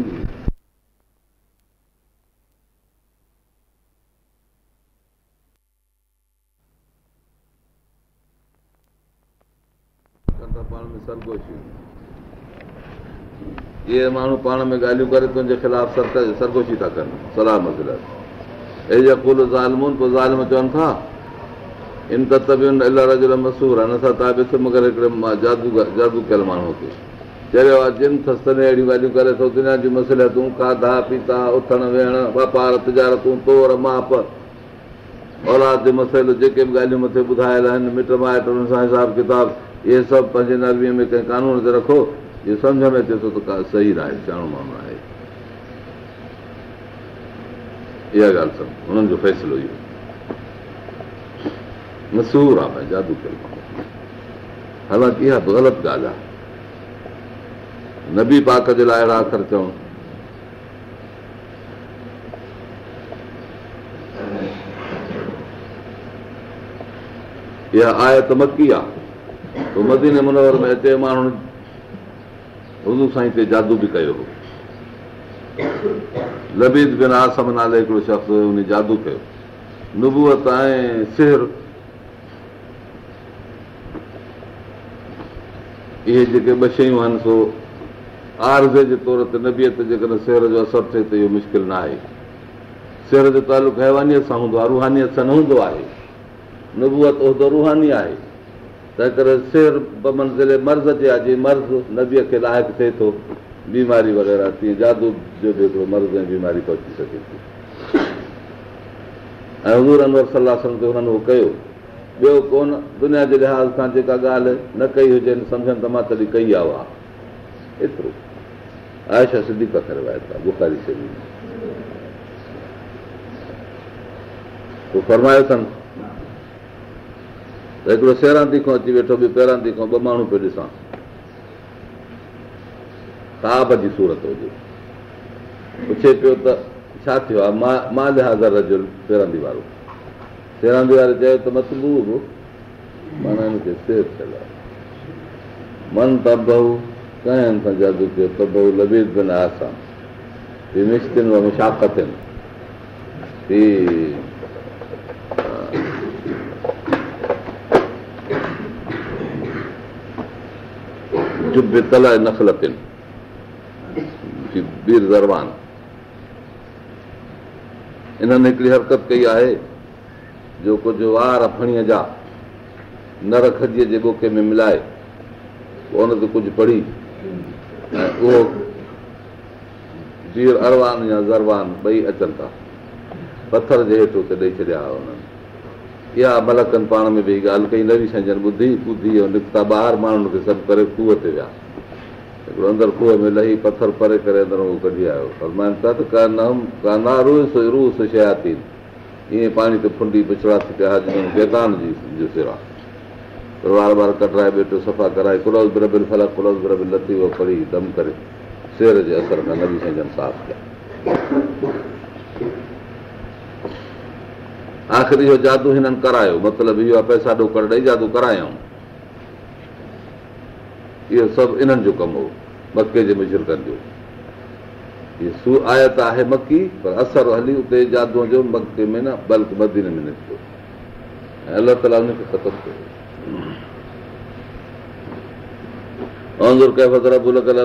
माण्हू पाण में ॻाल्हियूं करे तुंहिंजे ख़िलाफ़ सरगोशी था कनि सलाह मसिला चवनि था इन तव्हां जादू कयल माण्हू आहे जिन सस्तनि में थो खाधा पीता उथण वेहण वापार तिजारतूं तोर माप औलाद मसइल जेके बि ॻाल्हियूं मथे ॿुधायल आहिनि मिट माइट सां हिसाब किताब इहे सभु पंहिंजे नरमीअ में कंहिं कानून ते रखो इहो सम्झ में अचे थो त सही न आहे चणो माण्हू आहे इहा ॻाल्हि सभु हुननि जो फ़ैसिलो इहो मशहूरु आहे जादू कयल हालांकि इहा ग़लति ॻाल्हि आहे नबी पाक जे लाइ अहिड़ा अख़र चऊं इहा मकी आहे मदीने मुनवर में हिते माण्हुनि हुज़ू साईं ते जादू बि कयो हो लबीद बिन आसम नाले हिकिड़ो शख़्स हुयो हुन जादू कयो नुबूअत ऐं सेर इहे जेके ॿ शयूं आहिनि सो आरज़े जे तौर ते नबीअत जेकॾहिं सेहर जो असरु थिए त इहो मुश्किल न आहे सेर जो तालुक हैवानीअ सां हूंदो आहे रूहानीअ सां न हूंदो आहे नुबूअत उहिदो रुहानी आहे तंहिं करे सिर ॿ मंज़िल मर्ज़ ते आहे जीअं मर्ज़ नदीअ खे लाइक़ु थिए थो बीमारी वग़ैरह तीअं जादू जो बि हिकिड़ो मर्ज़ ऐं बीमारी पहुची सघे थी ऐं हज़ूर अनवर सलाह ते हुननि उहो कयो ॿियो कोन दुनिया जे लिहाज़ सां जेका ॻाल्हि न कई हुजे सम्झनि त मां तॾहिं कई आहे उहा एतिरो आयशा सिधी पखर बुखारी फरमायो अथनि त हिकिड़ो सेरांदी खां अची वेठो ॿियो पहिरां खां ॿ माण्हू पियो ॾिसां काप जी सूरत हुजे पुछे पियो त छा थियो आहे मां मां लिहाज़ जो सेरांदी वारो सेरांदी वारे चयो त मतबूर हो माना सेफ थियल आहे मन त तब कंहिं सां जादू थियो तब लबी बि न आसान शाखियुनि इन हिक हरकत कई आहे जो कुझु वार फणीअ जा नर खजीअ जे गोके में मिलाए ते कुझु पढ़ी ऐं उहो अरवान या ज़रवान ॿई अचनि था पथर जे हेठि हुते ॾेई छॾिया इहा मलकनि पाण में वेही ॻाल्हि कई नवी संजन ॿुधी ॿुधी ऐं निकिता ॿाहिरि माण्हुनि खे सभु करे खूह ते विया हिकिड़ो अंदरि खूह में लही पथर परे करे अंदरि उहो कढी आयो पर ईअं पाणी ते फुंडी पिछड़ा थी पिया बेदान जी जो आहे पर वार वार कटराए ॿेटो सफ़ा कराए पढ़ी दम करे सेर जे असर खां नवी संजन साफ़ कया आख़िर इहो जादू हिननि करायो मतिलबु इहो आहे पैसा ॾोकर ॾेई जादू करायऊं इहो सभु इन्हनि जो कमु हो मके जे मुकनि जो आयत आहे मकी पर असरु हली उते जादूअ जो मके में न बल्क मदीन में निकितो ऐं अलाह ताला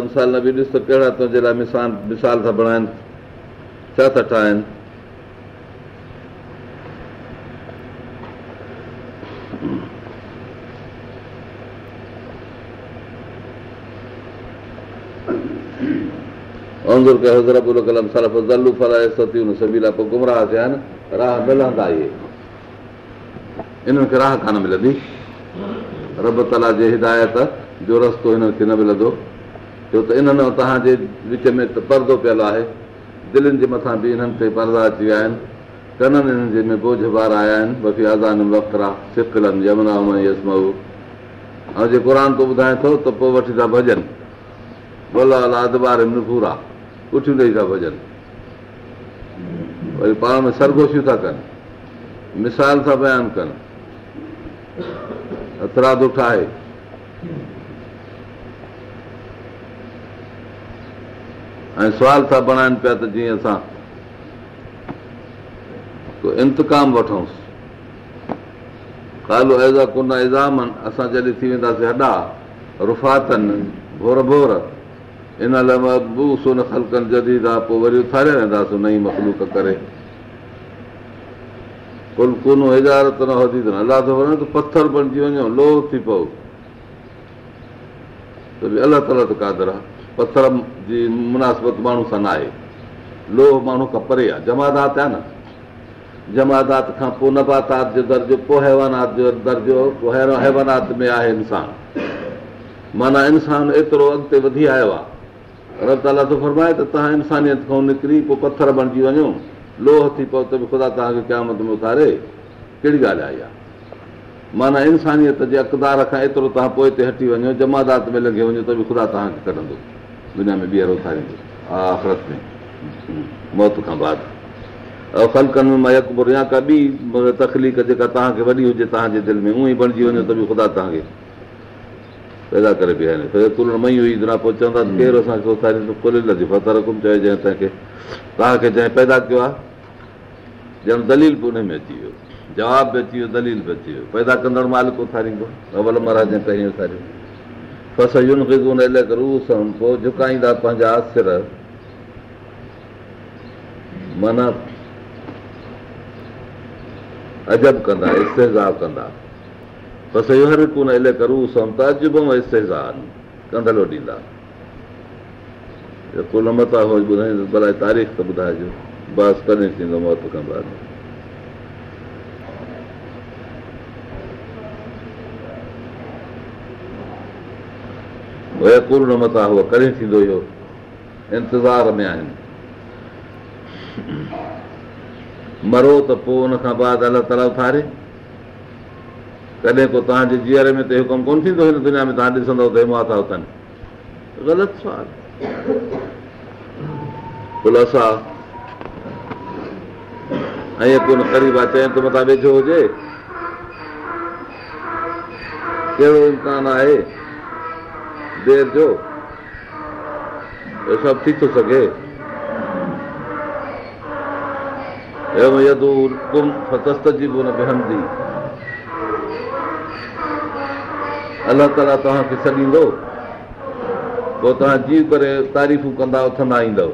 मिसाल न बि ॾिस कहिड़ा तुंहिंजे लाइ मिसाल मिसाल था बणाइनि छा था ठाहिनि कान मिलंदी हिदायत जो रस्तो हिननि खे न मिलंदो छो त इन्हनि तव्हांजे विच में परदो पियल आहे दिलनि जे मथां बि इन्हनि ते परदा अची विया आहिनि कननि जे में बोझ ॿार आया आहिनि बफ़ी आज़ान वखरा सिख यमुना जे क़ुर तूं ॿुधाए थो त पोइ वठी था भॼन भोलाला अ पुठियूं ॾेई था भॼनि वरी पाण में सरगोशियूं था कनि मिसाल था बयानु कनि अतराद दुख ठाहे ऐं सुवाल था बणाइनि पिया त जीअं असां इंतकाम वठूंसि कालो ऐज़ा कुन निज़ाम असां जॾहिं थी वेंदासीं हॾा रुफ़ातनि भोर भोर इन लाइ मां सोन ख़लकनि जदीद आहे पोइ वरी उथारे रहंदासीं नई मखलूक करे कुल कुलकुनो हिजारत न वधी त अलाह थो वञे त पथर बणिजी वञो लोह थी पओ त बि अलॻि अलॻि कादर आहे पथर जी मुनासिबत माण्हू सां न आहे लोह माण्हू खां परे आहे जमादात आहे न जमादात खां पोइ नबातात जो दर्जो पोइ हैवानात जो दर्जो पोइ हैवानात में आहे इंसानु माना इंसानु एतिरो अॻिते वधी आयो आहे रब ताला थो फरमाए त तव्हां इंसानियत खां निकिरी पोइ पथर बणिजी वञो लोह थी पव त बि ख़ुदा तव्हांखे क़यामत में उथारे कहिड़ी ॻाल्हि आहे इहा माना इंसानियत जे अक़दार खां एतिरो तव्हां पोइ हिते हटी वञो जमादात में लॻे वञो त बि ख़ुदा तव्हांखे कढंदो दुनिया में ॿीहर उथारींदो आख़िरत में मौत खां बाद बादलनि में मयकबुर या का ॿी तकलीफ़ जेका तव्हांखे वॾी हुजे तव्हांजे दिलि में उहो ई बणिजी वञो त बि ख़ुदा तव्हांखे पैदा करे बि आहिनि कुलण मही वई न पोइ चवंदा केरु असांखे उथारींदो कुल थी फसर गुम चयो जंहिं तव्हांखे तव्हांखे जंहिं पैदा कयो आहे ॼण दलील बि उनमें अची वियो जवाबु बि अची वियो दलील बि अची वियो पैदा कंदड़ मालिक उथारींदो अवल मरा जंहिं पहिरीं उथारियो फस यून पोइ झुकाईंदा पंहिंजा आसिर माना अजब कंदा इस्तेज़ाब कंदा बसि हर कोन इलेकरू समता हिसे सां कंधलो ॾींदा कुल मता ॿुधाईंदा भला तारीख़ त ॿुधाइजो कॾहिं थींदो कुल मता कॾहिं थींदो इहो इंतज़ार में आहिनि मरो त पोइ उनखां बाद अलाह ताला उथारे कॾहिं को तव्हांजे जीअरे में त कोन थींदो दुनिया में तव्हां ॾिसंदव चए त मथां वेझो हुजे कहिड़ो इम्कान आहे देरि जो सभु थी थो सघे बिहंदी अलाह ताला तव्हांखे सॾींदो पोइ तव्हां जीव करे तारीफ़ूं कंदा उथंदा ईंदव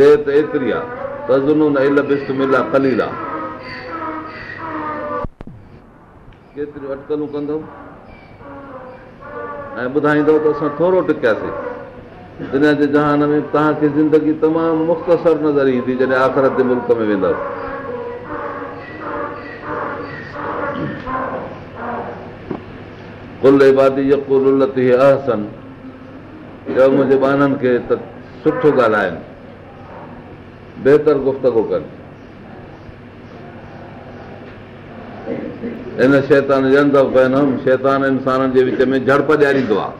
देरि एतिरी आहे मिला कलील आहे केतिरियूं अटकलूं कंदव ऐं ॿुधाईंदव त असां थोरो टिकियासीं दुनिया जे जहान में तव्हांखे ज़िंदगी तमामु मुख़्तसर नज़र ईंदी जॾहिं आख़िरत जे मुल्क में वेंदव अहसन मुंहिंजे ॿारनि खे त सुठो ॻाल्हाइनि बहितर गुफ़्तगु कनि हिन शैतान जे अंदरि ॼण शैतान इंसाननि जे विच में झड़प ॾियारींदो आहे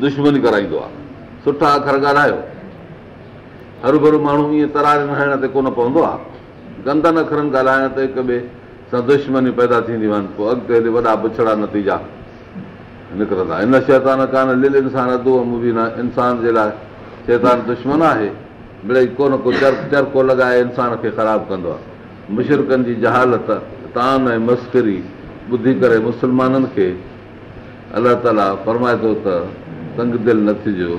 दुश्मनी कराईंदो आहे सुठा अखर ॻाल्हायो हरु भरू माण्हू ईअं तरारे नण ते कोन पवंदो आहे गंदनि अखरनि ॻाल्हाइण ते हिक ॿिए सां दुश्मनी पैदा थींदियूं आहिनि पोइ अॻिते वॾा बुछड़ा नतीजा निकिरंदा हिन शैतान कान लिल इंसान मुबीन आहे इंसान जे लाइ शैतान दुश्मन आहे भई को न को चर चरको लॻाए इंसान खे ख़राबु कंदो आहे मुशरकनि जी जहालत तान ऐं मस्करी ॿुधी करे मुस्लमाननि खे अलाह ताला फरमाए थो त तंग दिलि न थीजो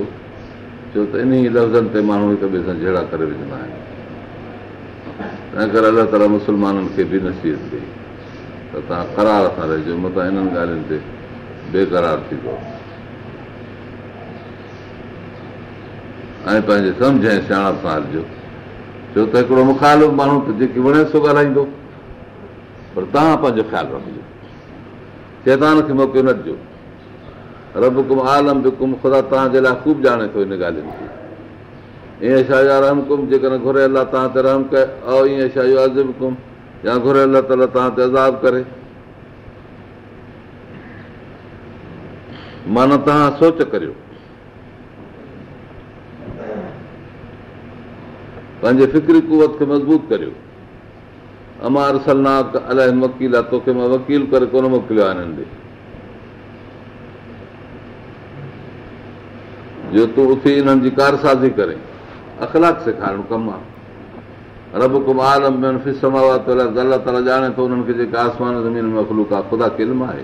छो त इन ई लफ़्ज़नि ते माण्हू हिक ॿिए सां जहिड़ा करे विझंदा आहिनि तंहिं करे अलाह ताला मुस्लमाननि खे बि नसीहत ॾे त तव्हां करार सां रहिजो मथां इन्हनि ॻाल्हियुनि ते थी पियो ऐं पंहिंजे सम्झ ऐं साण सां हलिजो छो त हिकिड़ो मुखालिफ़ माण्हू जेकी वणे सो ॻाल्हाईंदो पर तव्हां पंहिंजो ख़्यालु रखिजो चैतान खे मौको न ॾिजो रब कुम आलम बि कुम ख़ुदा तव्हांजे लाइ ख़ूब ॼाणे थो ईअं छा कुम जेकॾहिं अज़ाब करे माना तव्हां सोच करियो पंहिंजे फिक्री कुवत खे मज़बूत करियो अमार सलनाक अलाए वकील आहे तोखे मां वकील करे कोन मोकिलियो आहे हिननि ॾे जो तूं उथी हिननि जी कारसाज़ी करे अखलाक सेखारणु कमु आहे रब कुम आलम ॼाणे थो खे जेका आसमान ज़मीन में आहे ख़ुदा किल्म आहे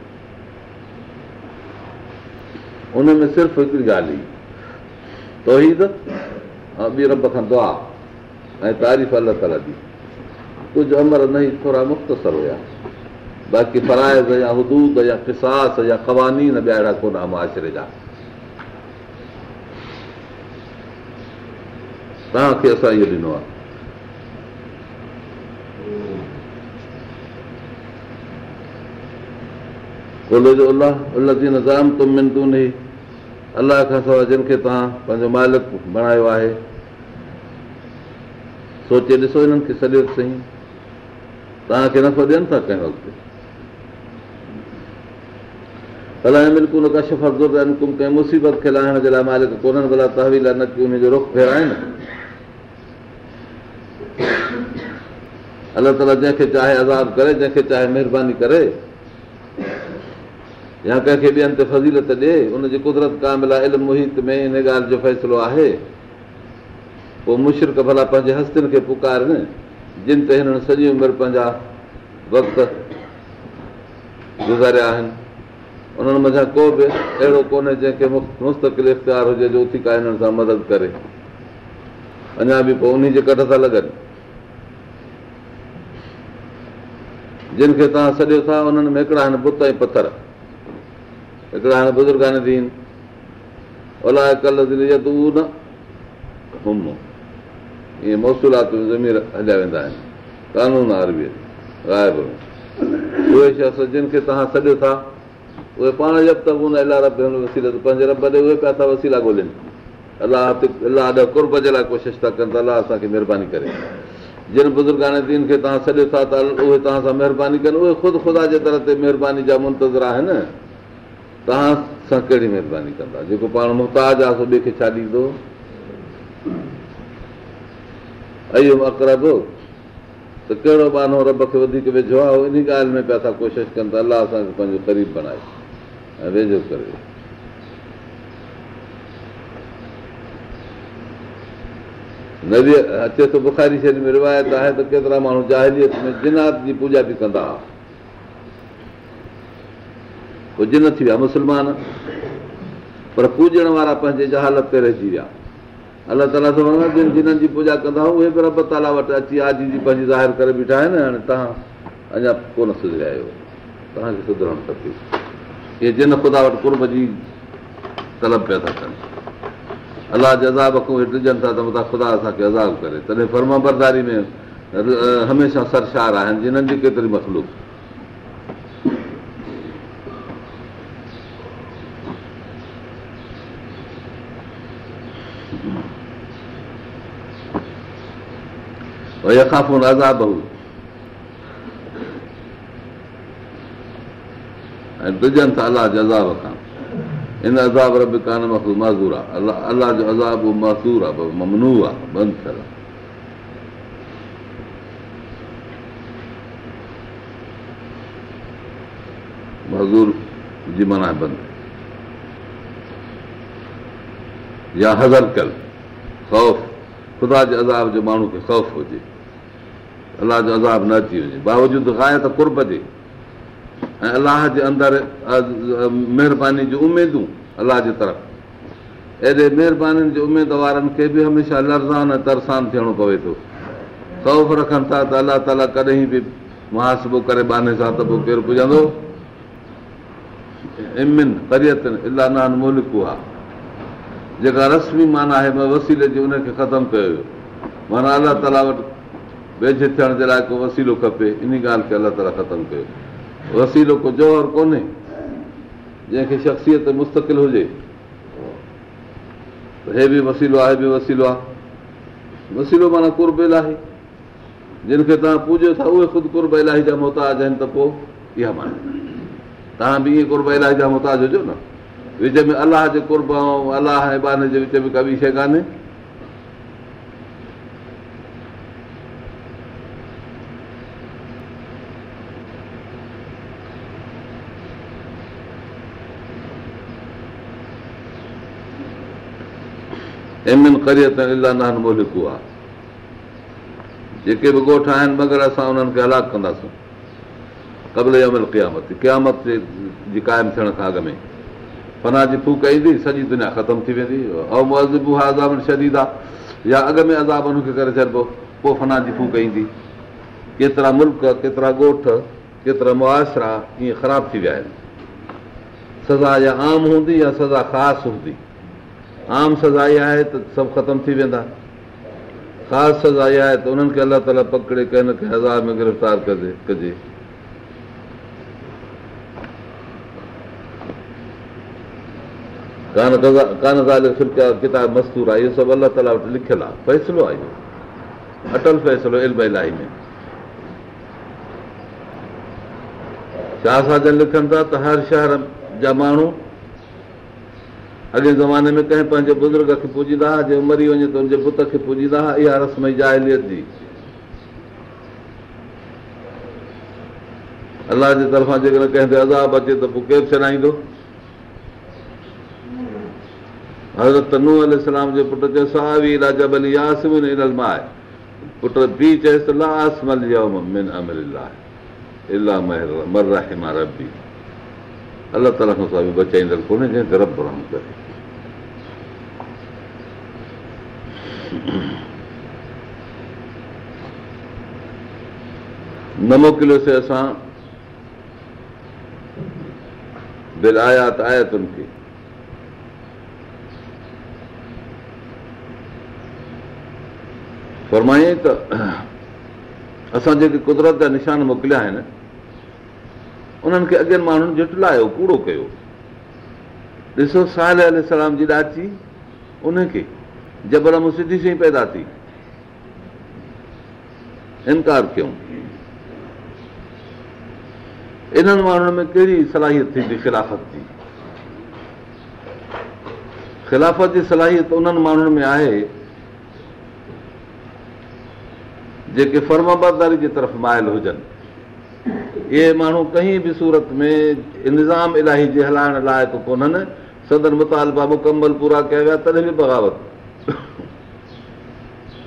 हुन में सिर्फ़ु हिकिड़ी ॻाल्हि ई तोहीद ऐं ॿी रब खां दुआ ऐं तारीफ़ अलाह ताला जी कुझु अमर न ई थोरा मुख़्तसर हुया बाक़ी फराइज़ या हुदूद या किसास या क़वानीन ॿिया अहिड़ा कोन मुआरे जा तव्हांखे असां इहो ॾिनो आहे जो निज़ाम उल्ही नज़ाम तुमिन अलाह खां सवाइ जिन खे तव्हां पंहिंजो मालिक बणायो आहे सोचे ॾिसो हिननि खे सॼो सही तव्हांखे नफ़ो ॾियनि था कंहिं वक़्तु अलाए बिल्कुलु कंहिं मुसीबत खे लाहिण जे लाइ मालिक कोन्हनि भला तहवील न की हुनजो रुख फेराइनि अलाह ताला जंहिंखे चाहे आज़ादु करे जंहिंखे चाहे महिरबानी करे या कंहिंखे ॿियनि ते फज़ीलत ॾिए उनजे कुदरत कामिल में हिन ॻाल्हि जो फ़ैसिलो आहे पोइ मुशरक भला पंहिंजे हस्तियुनि खे पुकारनि जिन ते हिननि सॼी उमिरि पंहिंजा वक़्त गुज़ारिया आहिनि उन्हनि मथां को बि अहिड़ो कोन्हे जंहिंखे मुस्तक़िल इख़्तियार हुजे जो उथी का हिननि सां मदद करे अञा बि पोइ उन जे कट था लॻनि जिन खे तव्हां सॼो था उन्हनि में हिकिड़ा आहिनि बुत ऐं पथर हिकिड़ा हाणे बुज़ुर्गानदीन हुम ईअं मौसूलात ज़मीर हलिया वेंदा आहिनि कानून ग़ाइब उहे शख़्स जिन खे तव्हां सॾियो था उहे पाण जब त हुन रब पंहिंजे ॾे उहे पिया था वसीला ॻोल्हनि अलाह अलाह कुर्ब जे लाइ कोशिशि था कनि त अलाह असांखे महिरबानी करे जिन दीन खे तव्हां सॾियो था त उहे तव्हां सां महिरबानी कनि उहे ख़ुदि ख़ुदा जे तरह ते महिरबानी जा मुंतज़र आहिनि तव्हां सां कहिड़ी महिरबानी कंदा जेको पाण मुहताज आहे सो ॿिए खे छा ॾींदो अयो मक़रब त कहिड़ो बानो रब खे वधीक वेझो आहे इन ॻाल्हि में पिया था कोशिशि कनि त अलाह असांखे पंहिंजो क़रीब बणाए ऐं वेझो करे अचे थो बुखारी शरीर में रिवायत आहे त केतिरा माण्हू जाहिरीअ में जिनात जी पूॼा बि कंदा हुआ पोइ जिन थी विया मुस्लमान पर पूॼण वारा पंहिंजे जहालत ते रहिजी विया अलाह ताला थो वञा जिन जिन्हनि जी पूॼा कंदा उहे बि रब ताला वटि अची आजी जी पंहिंजी ज़ाहिर करे बीठा आहिनि हाणे तव्हां अञा कोन सुधरिया आहियो तव्हांखे सुधरणु खपे इहे जिन ख़ुदा वटि कुर्ब जी तलब पिया था कनि अलाह जे अज़ाब खां ॾिजनि था त मथां ख़ुदा असांखे अज़ाब करे तॾहिं फर्म बरदारी में हमेशह सरशार आहिनि जिन्हनि जी केतिरी मसलू भई खां पोइ न अज़ाब ऐं डिॼनि था अलाह जे अज़ाब खां हिन अज़ाब रब कान मां माज़ूर आहे अलाह जो अज़ाब माज़ूर आहे ममनू आहे बंदि थियलु आहे मज़ूर जी मना बंदि या हज़र कयल सौफ़ ख़ुदा जे जो माण्हू खे ख़ौफ़ हुजे अलाह जो अज़ाब न अची वञे बावजूदु गायत कुर्ब जे ऐं अलाह जे अंदरि महिरबानी जूं उमेदूं अलाह जे तरफ़ एॾे महिरबानी उमेद वारनि खे बि हमेशह लर्ज़ान ऐं तरसान थियणो पवे थो तौफ़ रखनि था त अलाह ताला कॾहिं बि मुहासिबो करे बाने सां त पोइ केरु पुॼंदो इमिन इलानान मोलिक इलाहान जेका रस्मी माना आहे वसीले जी उनखे ख़तमु कयो वियो माना अलाह ताला वटि वेझे थियण जे लाइ को वसीलो खपे इन ॻाल्हि खे अलाह ताला ख़तमु कयो वसीलो को और कोन्हे जंहिंखे शख़्सियत मुस्तक़िल हुजे हे बि वसीलो आहे इहो बि वसीलो आहे वसीलो माना कुर्ब आहे जिन खे तव्हां पूजो था उहे ख़ुदि कुर्ब इलाही जा मुहताज आहिनि त पोइ इहा तव्हां बि इहे कुर्ब इलाही जा मुहताज हुजो न विच में अलाह जे कुर्ब ऐं अलाह ऐं अलाहान जे विच में का बि शइ कान्हे एम एन करियतान मोलिक उहा जेके बि ॻोठ आहिनि मगर असां उन्हनि खे अलाक कंदासीं क़बल अमल क़यामत क़यामत जी क़ाइमु थियण खां अॻु में फना जी फूक ईंदी सॼी दुनिया ख़तमु थी वेंदी ऐं मज़बू आहे या अॻु में आज़ाब हुनखे करे छॾिबो पोइ फना जी फूक ईंदी केतिरा मुल्क केतिरा ॻोठ केतिरा मुआशरा ईअं ख़राबु थी विया आहिनि सज़ा या आम हूंदी या सज़ा ख़ासि हूंदी आम सज़ा इहा आहे त सभु ख़तम थी वेंदा ख़ासि सज़ा इहा आहे त उन्हनि खे अलाह ताला पकिड़े कंहिं न कंहिं हज़ार में गिरफ़्तार कजे कजे कान ज़ाल किताब मस्तूर आहे इहो सभु अलाह ताला वटि लिखियलु आहे फ़ैसिलो आहे इहो अटल फ़ैसिलो इल्म इलाही में छा असां जन लिखनि था त हर शहर जा माण्हू अॻे ज़माने में कंहिं पंहिंजे बुज़ुर्ग खे पुॼींदा हुआ जे मरी वञे त हुनजे पुट खे पुॼींदा हुआ इहा रस्म अलाह जे तरफ़ां जेकॾहिं कंहिं ते अदाब अचे त पोइ केरु छॾाईंदो न मोकिलियोसीं असां दिलि आया کی आया त फरमाई त असां जेके कुदरत जा निशान मोकिलिया आहिनि उन्हनि खे अॻियां माण्हुनि जुटलायो पूरो कयो ॾिसो सालाम जी ॾाची उनखे जबर मूं सिधी सही पैदा थी इनकार कयूं इन्हनि माण्हुनि में कहिड़ी सलाहियत थींदी ख़िलाफ़त जी ख़िलाफ़त जी सलाहियत उन्हनि माण्हुनि में आहे जेके फर्माबादारी जी तरफ़ मायल हुजनि इहे माण्हू कंहिं बि सूरत में इंज़ाम इलाही जे हलाइण लाइक़ु कोन्हनि सदर मुतालबा मुकमल पूरा कया विया तॾहिं बि बगावत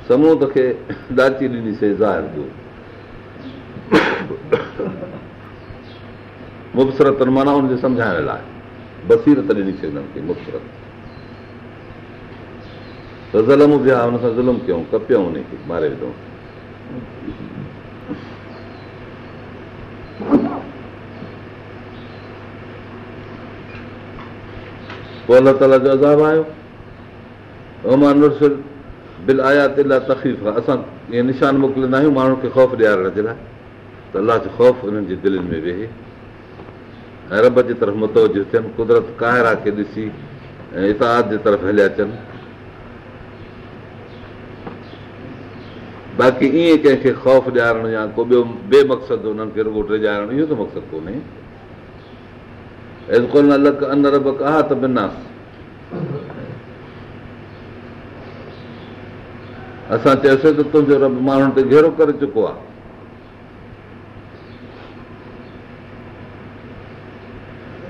समूद तोखे दाची ॾिनीसीं ज़ाहिर जो मुबसरत माना हुनखे सम्झाइण लाइ बसीरत ॾिनी त ज़ुल्म विया हुन सां ज़ुल्म कयूं कपियऊं मारे विधो पोइ अलाह ताला जो अज़ाब आयो अमान बिल आया असां ईअं निशान मोकिलींदा आहियूं माण्हुनि खे ख़ौफ़ ॾियारण जे लाइ त अलाह जो ख़ौफ़ दिलनि में वेहे ऐं रब जे तरफ़ मुतवजो थियनि कुदरत काहिरा खे ॾिसी ऐं इताद जे तरफ़ हलिया अचनि बाक़ी ईअं कंहिंखे ख़ौफ़ ॾियारण यान्हनि खे रुगो इहो त मक़सदु कोन्हे अलॻि अन रब कहा त असां चयोसीं त तुंहिंजो रब माण्हुनि ते घेरो करे चुको आहे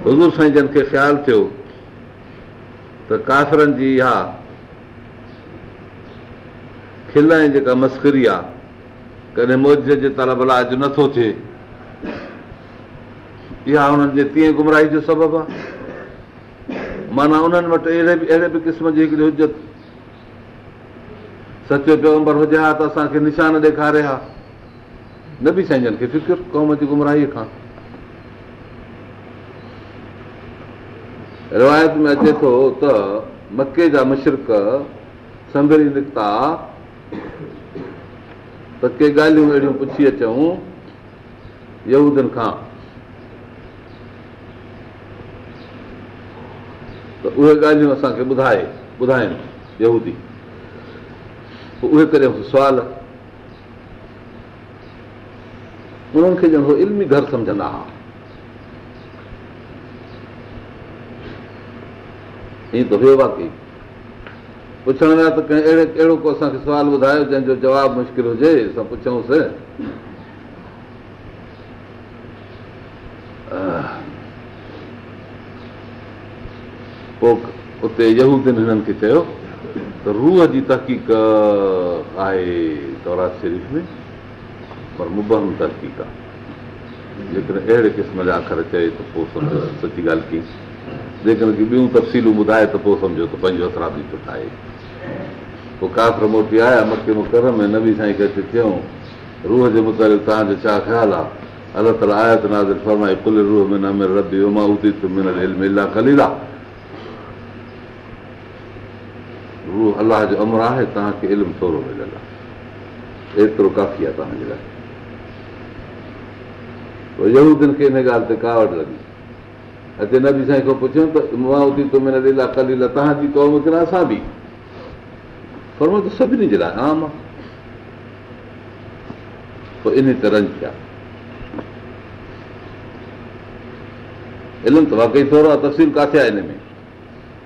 हज़ूर साईं जन खे ख़्यालु थियो त काफ़रनि जी इहा खिल ऐं जेका मस्करी आहे कॾहिं मौज जे तालबा अॼु नथो थिए इहा हुननि जे तीअं गुमराही जो सबबु आहे माना उन्हनि वटि अहिड़े बि अहिड़े बि क़िस्म जी हिकिड़ी हुजत सचो पैगंबर हुजे हा त असांखे निशान ॾेखारे हा न बि साईं जनि खे फिक्र क़ौम जी गुमराहीअ खां रिवायत में अचे थो त मके जा मशरक संभरी निकिता त के ॻाल्हियूं अहिड़ियूं पुछी अचूं खां त उहे ॻाल्हियूं असांखे ॿुधाए ॿुधाइनि ॿुधायूं उहे करे सुवाल उन्हनि खे ॼण इल्मी घर सम्झंदा हुआ ईअं त बाक़ी पुछण विया त कंहिं अहिड़े अहिड़ो को असांखे सुवाल ॿुधायो जंहिंजो जवाबु मुश्किल हुजे असां पुछूंसि पोइ उते हिननि खे चयो روح रूह जी तकीक़ आहे तौराज़ शरीफ़ में पर मुबर तकीक़ जेकॾहिं अहिड़े क़िस्म जा अखर चए त पोइ सम्झो सची ॻाल्हि कई जेकॾहिं ॿियूं तफ़सीलूं ॿुधाए त पोइ सम्झो त पंहिंजो असराबी थो ठाहे पोइ काफ़र मोटी आया मटे मकर में नबी साईं खे अची थियूं रूह जे मुतालिक़ो छा ख़्यालु आहे अला त आया त नाज़र पुल रूह में न में रब वियो अलाह जो अमर आहे तव्हांखे इल्मु थोरो मिलियल आहे एतिरो काफ़ी आहे तव्हांजे लाइ खे हिन ॻाल्हि ते कावट लॻी अचे नबी साईं खां पुछियो त मां उते पुछूं तव्हांजी न असां बि पर मां त सभिनी जे लाइ आम आहे पोइ इन ते रंज इल्मु त वाक़ई थोरो आहे तफ़सील किथे आहे हिन में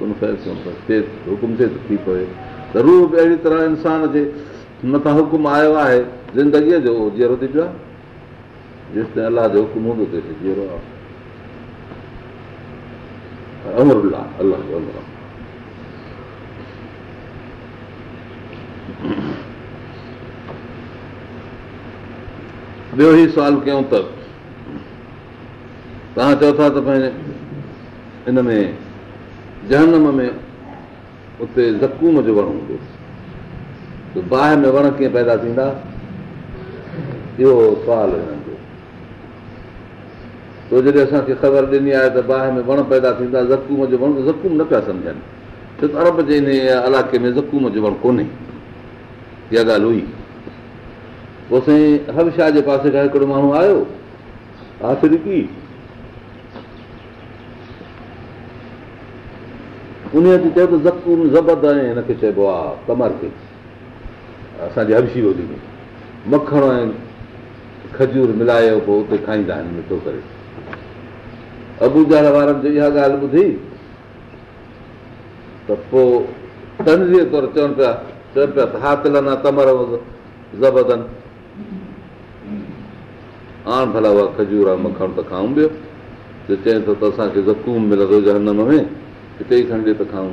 हुकुम थिए त थी पए ज़रूरु अहिड़ी तरह इंसान जे मथां हुकुम आयो आहे ज़िंदगीअ जो थी पियो आहे जेसि ताईं अलाह जो हुकुम हूंदो तेसि आहे अमर अमर अलाह जो ॿियो ई सुवाल कयूं त तव्हां चओ था त पंहिंजे इन में जहनम में उते ज़कूम जो वणु हूंदो बाहि में वण कीअं पैदा थींदा इहो सुवाल त जॾहिं असांखे ख़बर ॾिनी आहे त बाहि में वण पैदा थींदा ज़कूम जो वण ज़कूम न पिया सम्झनि छो त अरब जे हिन इलाइक़े में ज़कूम जो वण कोन्हे इहा ॻाल्हि हुई पोइ साईं हर शाह जे पासे खां हिकिड़ो माण्हू आयो आख़िरी पी उन ते चयो त ज़कून ज़बत ऐं हिनखे चइबो आहे कमर खे असांजे हबशी में मखण ऐं खजूर मिलायो पोइ उते खाईंदा आहिनि मिठो करे अबू अबूज वारनि जो इहा ॻाल्हि ॿुधी त पोइ तंज़ीअ चवनि पिया चवनि पिया त हा कमर भला उहा खजूर आहे मखण त खाऊं ॿियो त चए थो त असांखे ज़कूम मिलंदो जनम में हिते ई संडे त खाऊं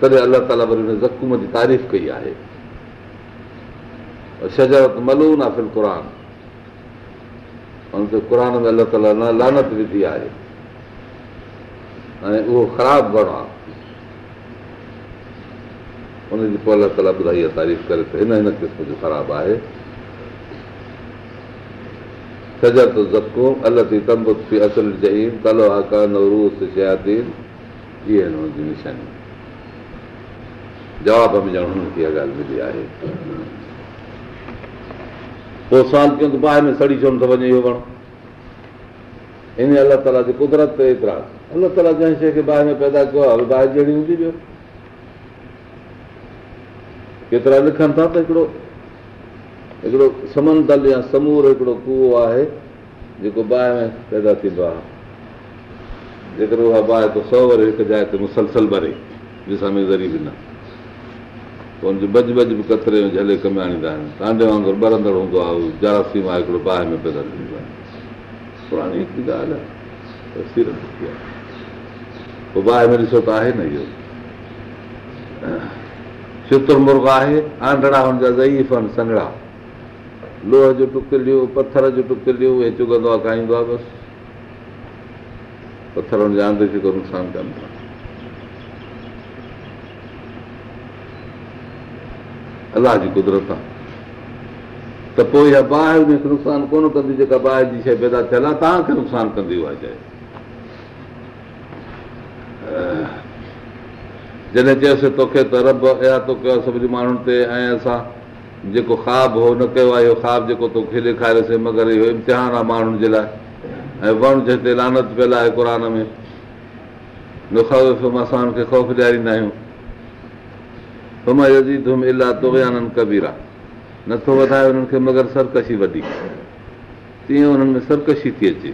तॾहिं अलाह ताला वरी हुन ज़ख़्म जी तारीफ़ कई आहे शजरत मलून आफ़िल शजावत मलूनासिलरान क़ुर में अलाह ताला न लानत विधी आहे ऐं उहो ख़राबु वण आहे हुनजी पोइ अलाह ताला ॿुधाई आहे तारीफ़ करे त हिन हिन क़िस्म जो ख़राबु आहे اصل نشان جواب पोइ साल कयूं ॿाहिरि सड़ी छॾण थो वञे इहो घणो हिन अलाह ताला कुतिरा अलाह ताला जंहिं शइ खे ॿाहिरि में पैदा कयो आहे ॿाहिरि हूंदी पियो एतिरा लिखनि था त हिकिड़ो हिकिड़ो समंदल या समूर हिकिड़ो कुओ आहे जेको बाहि में पैदा थींदो आहे जेकर उहा बाहि त सौ वरी हिकु जाइ ते मुसलसल भरे ॾिसण में ज़री बि न पोइ हुनजी बज बज बि कतरे में झले कमु आणींदा आहिनि तव्हांजे वांगुरु ॿरंदड़ हूंदो आहे उहो आहे हिकिड़ो बाहि में पैदा थींदो आहे पुराणी हिकिड़ी ॻाल्हि आहे पोइ बाहि में ॾिसो त आहे न इहो शितुर मुर्ग आहे आंडड़ा हुनजा ज़ईफ़ आहिनि संगड़ा लोह जो टुकड़ियूं पथर जूं टुकड़ियूं उहे चुगंदो आहे खाईंदो आहे बसि पथर जेको नुक़सानु कनि था अलाह जी कुदरत आहे त पोइ इहा बाहि नुक़सानु कोन कंदी जेका बाहि जी शइ पैदा थियल आहे तव्हांखे नुक़सानु कंदी उहा शइ जॾहिं चयोसीं तोखे त रब सभिनी माण्हुनि ते ऐं असां जेको ख़्वाबु हो न कयो आहे इहो ख़्वाबु जेको तोखे ॾेखारियोसीं मगर इहो इम्तिहान आहे माण्हुनि जे लाइ ऐं वण जे हिते लानत पियल आहे क़ुर में असां हुनखे ख़ौफ़ ॾियारींदा आहियूं नथो वधाए हुननि खे मगर सरकशी वधी तीअं हुननि में सरकशी थी अचे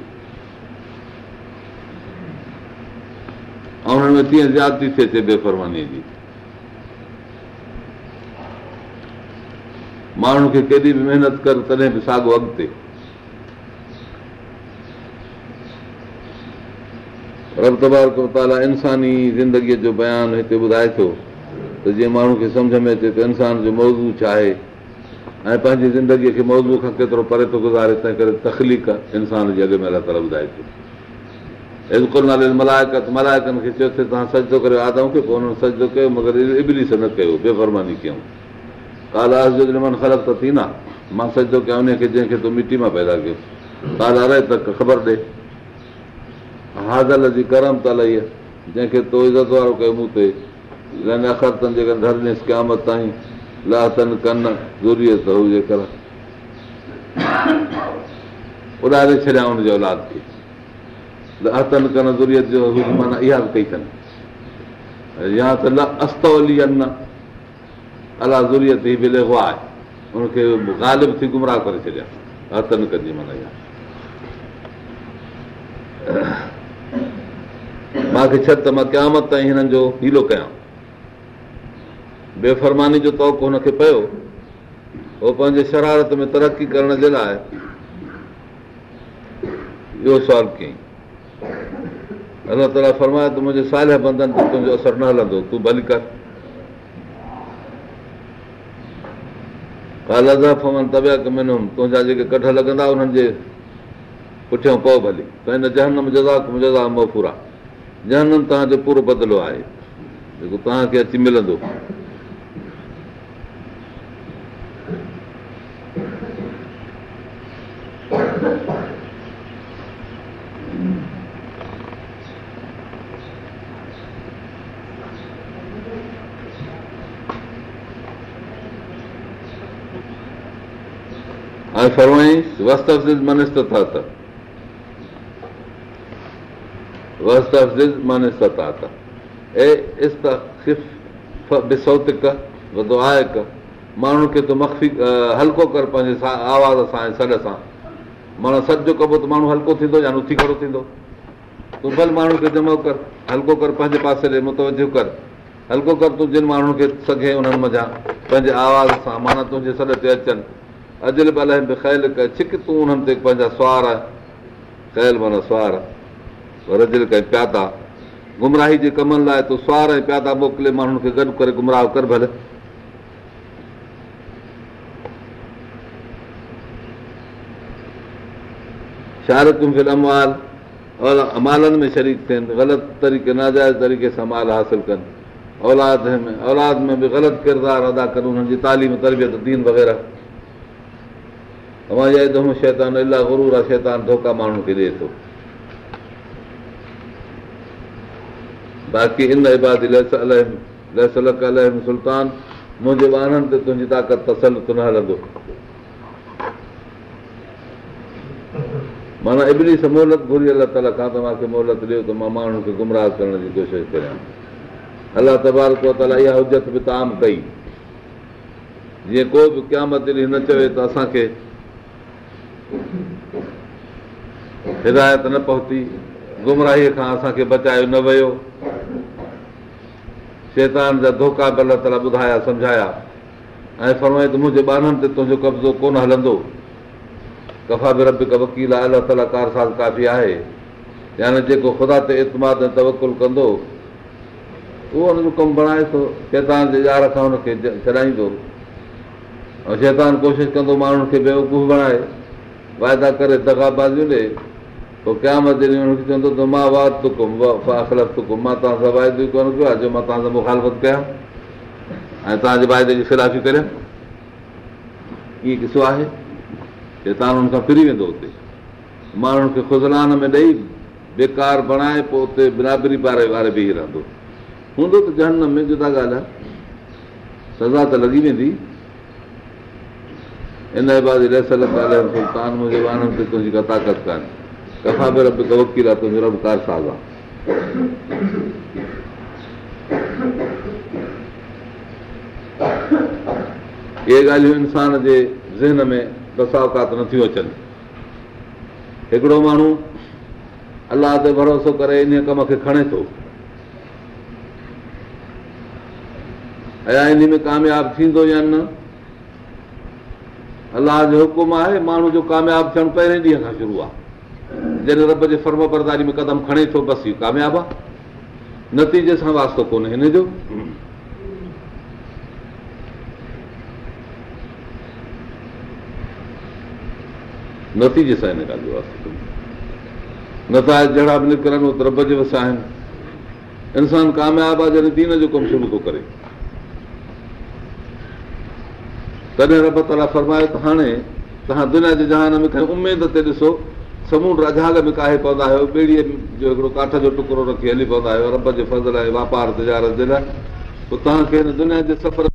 ऐं हुन में तीअं ज़्यादती थी अचे बेफ़रमानीअ जी माण्हू खे केॾी बि महिनत कर तॾहिं बि साॻियो अॻिते इंसानी ज़िंदगीअ जो बयानु हिते ॿुधाए थो त जीअं माण्हू खे सम्झ में अचे त इंसान जो मौज़ू छा आहे ऐं पंहिंजी ज़िंदगीअ खे मौज़ूअ खां केतिरो परे थो गुज़ारे तंहिं करे तखलीक इंसान जे अॻ में अलाह ताला ॿुधाए थो नाले मलायकत मलायकनि खे चयो थिए तव्हां सजदो खे पोइ हुननि सजदो कयो मगर इबिली सां न कयो बेफ़रमानी कयूं तादास जो माना ख़ल त थी न मां सचो कयां उनखे जंहिंखे तूं मिटी मां पैदा कयो काला रहे त ख़बर ॾे हाज़ल जी करम त अलाई जंहिंखे तो इज़त वारो कयो मूं ते क़यामत ताईं कन लहरियत हुजे उॾारे छॾियां हुनजे औलाद खे लह कन कनि जो माना इहा बि कई अथनि या त न अस्तवली अस्तली अला ज़ुरी मिले आहे हुनखे गालिब थी गुमराह करे छॾिया हथनि कंदी माना मूंखे छत त मां ताईं हिननि जो हीलो कयां बेफ़रमानी जो तौक हुनखे पियो उहो पंहिंजे शरारत में तरक़ी करण जे लाइ इहो सवाल कयईं अलाह ताला फरमाए त मुंहिंजे साल बंदनि ते तुंहिंजो असरु न हलंदो तूं भली कर तुंहिंजा जेके कठ लॻंदा उन्हनि जे पुठियां पओ भली त हिन जहनम जज़ाक जज़ा मफ़ूर आहे जहनम तव्हांजो पूरो बदिलो आहे जेको तव्हांखे अची मिलंदो ऐं फरमाईं माण्हुनि खे तूं मख़फ़ी हल्को कर पंहिंजे आवाज़ सां ऐं सॾ सां माना सॾ जो कबो त माण्हू हल्को थींदो या नथी कहिड़ो थींदो तूं भल माण्हू खे जमो कर हल्को कर पंहिंजे पासे ॾे मुतवजो कर हल्को कर तूं जिन माण्हुनि खे सघे उन्हनि मज़ा पंहिंजे आवाज़ सां माना तुंहिंजे सॾ ते अचनि अजल बि अलाए ख़ैल कर छिक तूं उन्हनि ते पंहिंजा सुवार ख़ैल माना सुवार कर अजा गुमराही जे कमनि लाइ तूं सुवार ऐं प्यादा मोकिले माण्हुनि खे गॾु करे गुमराह कर भले शाहर तमाल अमालनि में शरीक थियनि ग़लति तरीक़े नाजाइज़ तरीक़े सां माल हासिलु कनि औलाद में औलाद में बि ग़लति किरदारु अदा कनि हुननि जी तालीम तरबियत दीन वग़ैरह अलाह गुरूरा शैतान धोका माण्हू खे ॾिए थो बाक़ी इन इबादी सुल्तान मुंहिंजे ॿारनि ते तुंहिंजी ताक़त न हलंदो माना इबली सां मोहलत घुरी अलाह ताला खां तव्हांखे मोहलत ॾियो त मां माण्हुनि खे गुमराह करण जी कोशिशि कयां अला त ताला इहा हुजत बि ताम कई जीअं को बि क़यामत हिन चवे त असांखे हिदायत न पहुती गुमराहीअ खां असांखे बचायो न वियो शैतान जा धोखा बि अलाह ताला ॿुधाया सम्झाया ऐं फरमाई त मुंहिंजे ॿारनि ते तुंहिंजो कब्ज़ो कोन हलंदो कफ़ा बि रबिक वकील आहे अलाह ताला ताल काफ़ी आहे यानी जेको ख़ुदा ते इतमाद ऐं तवकुल कंदो उहो हुनजो कमु बणाए थो शैतान जे यार खां हुनखे छॾाईंदो ऐं शैतान कोशिशि कंदो माण्हुनि खे बेवकूफ़ बणाए वाइदा करे दगाबाज़ियूं ॾे पोइ क्याम जॾहिं हुनखे चवंदो त मां वाद वादु मां तव्हां सां वाइदो ई कोन कयो अॼु मां तव्हां सां मुख़ालफ़त कयां ऐं तव्हांजे वाइदे जी ख़िलाफ़ी करियां ई किसो आहे की तव्हां हुननि खां फिरी वेंदो हुते माण्हुनि खे ख़ुज़लान में ॾेई बेकार बणाए पोइ हुते बिराबरी वारे वारे बीह रहंदो हूंदो त झण में जुदा ॻाल्हि आहे सज़ा त लॻी वेंदी इन बाद सुल्तान मुंहिंजे माण्हुनि ते तुंहिंजी का ताक़त कान्हे कफ़ा बि रब कवकील आहे तुंहिंजो रब कार साज़ आहे इहे ॻाल्हियूं इंसान जे ज़हन में बसावकात नथियूं अचनि हिकिड़ो माण्हू अलाह ते भरोसो करे इन कम खे खणे थो अया इन में कामयाबु थींदो या न अलाह जो हुकुम आहे माण्हू जो कामयाबु थियणु पहिरें ॾींहं खां शुरू आहे जॾहिं रब जे फर्म बरदारी में कदम खणे थो बसि इहो कामयाबु आहे नतीजे सां वास्तो कोन्हे हिन जो नतीजे सां हिन ॻाल्हि जो न त जहिड़ा बि निकिरनि उहो त रब जे वसा आहिनि इंसानु कामयाबु आहे जॾहिं दीन जो कमु शुरू थो करे तॾहिं रब ताला फरमायो त हाणे तव्हां दुनिया जे जहान में उमेद ते ॾिसो समूर राग में काहे पवंदा आहियो ॿेड़ीअ जो हिकिड़ो काठ जो टुकड़ो रखी हली पवंदा आहियो रब जे फज़ल ऐं वापार तजारत जे लाइ पोइ तव्हांखे हिन दुनिया जे सफ़र